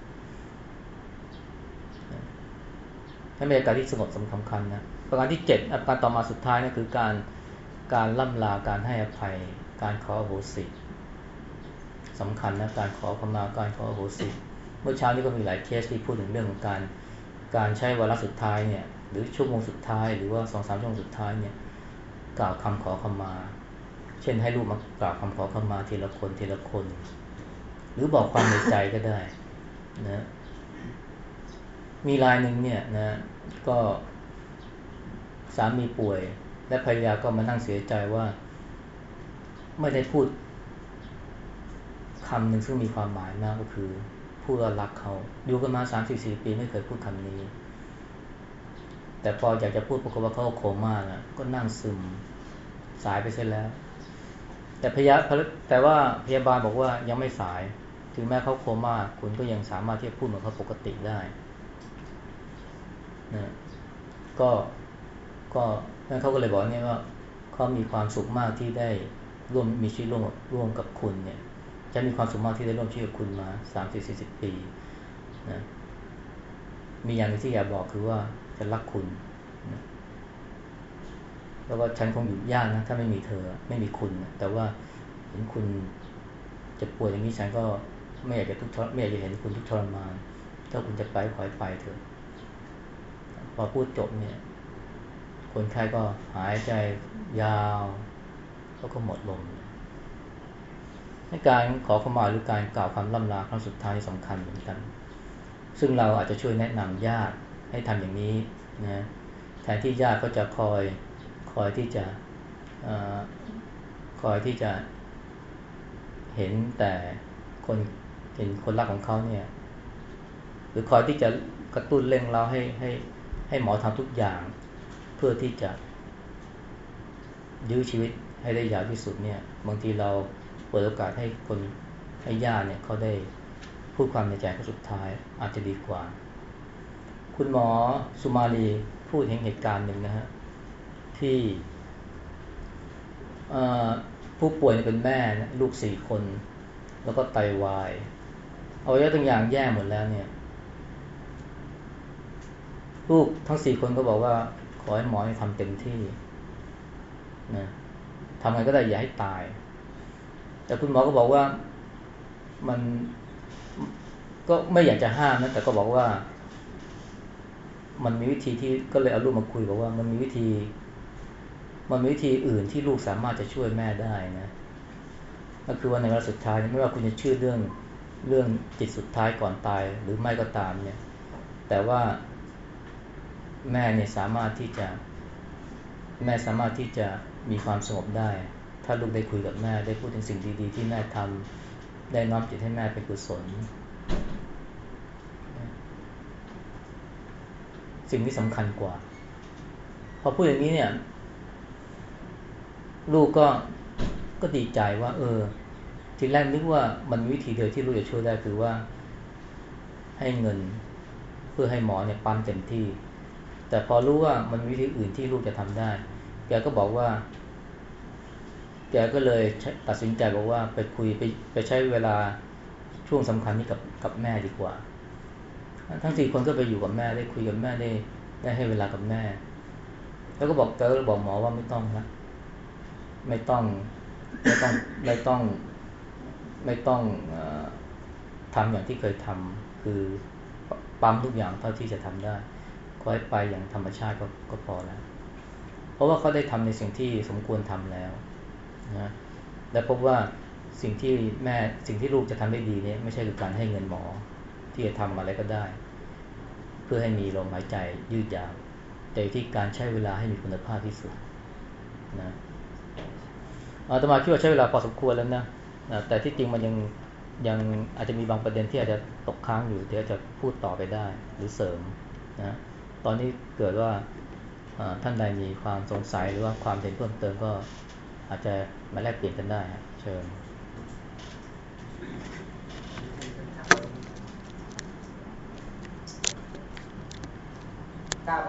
Speaker 1: ให้บรรยากาศที่สงบสำคัญนะประการที่เจ็ดอาการต่อมาสุดท้ายนะคือการการล่ำลาการให้อภัย การขอโหสิสำคัญนะการขอขมาการขอโหสิเมื่อเช้านี้ก็มีหลายเคสที่พูดถึงเรื่องของการการใช้วาระสุดท้ายเนี่ยหรือชั่วโมงสุดท้ายหรือว่าสองสามชั่วโมงสุดท้ายเนี่ย กล่าวคำขอขมา เช่นให้ลูกมากล่าวคำขอขมาทีละคนทีละคน หรือบอกความในใจก็ได้นะมีรายหนึ่งเนี่ยนะก็สามีป่วย และภรรยาก็มานั่งเสียใจว่า ไม่ได้พูดคำหนึ่งซึ่งมีความหมายมากก็คือพูดว่ารักเขาอยู่กันมาสามสี่สี่ปีไม่เคยพูดคำนี้ แต่พออยากจะพูดปรากฏว่าเขาโคม่านะก็นั่งซึมสายไปเสียแล้ว แต่พยาแต่ว่าพยาบาลบอกว่ายังไม่สาย ถึงแม้เขาโคม่าคุณก็ยังสามารถที่จะพูดเหมือนเขาปกติได้นะก็ก็นั่นเขาก็เลยบอกเนี่ยว่าเขามีความสุขมากที่ได้ร่วมมีชีวิตร่วมร่วมกับคุณเนี่ย จะมีความสุขมากที่ได้ร่วมชีวิตกับคุณมาสามสิบสี่สิบปีนะมีอย่างที่อยากบอกคือว่า จะรักคุณแล้วก็ฉันคงอยู่ยากนะ ถ้าไม่มีเธอ ไม่มีคุณแต่ว่าเห็นคุณจะป่วยอย่างนี้ฉันก็ไม่อยากจะทุกข์ไม่อยากจะเห็นคุณทุกข์ทรมาน ถ้าคุณจะไปขอให้ไปเถอะพพอพูดจบเนี่ย คนไข้ก็หายใจยาวแล้วก็หมดลมในการขอขมาหรือการกล่าวคำล่ำลาครั้งสุดท้ายสำคัญเหมือนกัน ซึ่งเราอาจจะช่วยแนะนำญาติ ให้ทำอย่างนี้นะแทนที่ญาติก็จะคอยคอยที่จะอคอยที่จะเห็นแต่คนเห็นคนรักของเขาเนี่ย หรือคอยที่จะกระตุ้นเร่งเราให้ให้ให้หมอทำทุกอย่าง เพื่อที่จะ ยื้อชีวิตให้ได้ยาวที่สุดเนี่ย บางทีเราเปิดโอกาสให้คนให้ญาติเนี่ยเขาได้พูดความในใจเขาสุดท้ายอาจจะดีกว่า คุณหมอสุมาลีพูดเห็นเหตุการณ์หนึ่งนะฮะ ที่ผู้ป่วยเป็นแม่ลูกสี่คน แล้วก็ไตาวายเอาไว้ตั้งอย่างแย่หมดแล้วเนี่ย ลูกทั้งสี่คนก็บอกว่า ขอให้หมอทำเต็มที่นะทำไงก็ได้อย่าให้ตาย แต่คุณหมอก็บอกว่ามันก็ไม่อยากจะห้ามนะแต่ก็บอกว่า มันมีวิธีที่ก็เลยเอาลูกมาคุยบอกว่ามันมีวิธี มันมีวิธีอื่นที่ลูกสามารถจะช่วยแม่ได้นะก็คือว่าในเวลาสุดท้ายไม่ว่าคุณจะชื่อเรื่องเรื่องจิตสุดท้ายก่อนตายหรือไม่ก็ตามเนี่ย แต่ว่าแม่เนี่ยสามารถที่จะแม่สามารถที่จะมีความสงบได้ ถ้าลูกได้คุยกับแม่ได้พูดถึงสิ่งดีๆ ที่แม่ทำได้น้อมจิตให้แม่เป็นกุศล สิ่งที่สำคัญกว่า พอพูดอย่างนี้เนี่ย ลูกก็ก็ดีใจว่า เออ ทีแรกนึกว่ามันมีวิธีเดียวที่ลูกจะช่วยได้คือว่า ให้เงินเพื่อให้หมอเนี่ยปั๊มเต็มที่ แต่พอรู้ว่ามันมีวิธีอื่นที่ลูกจะทำได้ แกก็บอกว่า แกก็เลยตัดสินใจบอกว่าไปคุยไปไปใช้เวลาช่วงสำคัญนี้กับกับแม่ดีกว่า ทั้งสี่คนก็ไปอยู่กับแม่ได้คุยกับแม่ได้ได้ให้เวลากับแม่ แล้วก็บอกแกก็บอกหมอว่าไม่ต้องนะไม่ต้องไม่ต้องไม่ต้องไม่ต้องอทำอย่างที่เคยทำคือปั๊มทุกอย่างเท่าที่จะทำได้คอยไปอย่างธรรมชาติก็ก็พอแล้ว เพราะว่าเขาได้ทำในสิ่งที่สมควรทำแล้วนะและพบว่าสิ่งที่แม่สิ่งที่ลูกจะทำได้ดีเนี่ยไม่ใช่คือการให้เงินหมอ ที่จะทำอะไรก็ได้ เพื่อให้มีลมหายใจยืดยาว แต่ที่การใช้เวลาให้มีคุณภาพที่สุดนะอาตมาคิดว่าใช้เวลาพอสมควรแล้วนะนะแต่ที่จริงมันยังยังอาจจะมีบางประเด็นที่อาจจะตกค้างอยู่เดี๋ยวจะพูดต่อไปได้หรือเสริมนะตอนนี้เกิดว่าท่านใดมีความสงสัยหรือว่าความเห็นเพิ่มเติมก็อาจจะมาแลกเปลี่ยนกันได้เชิญ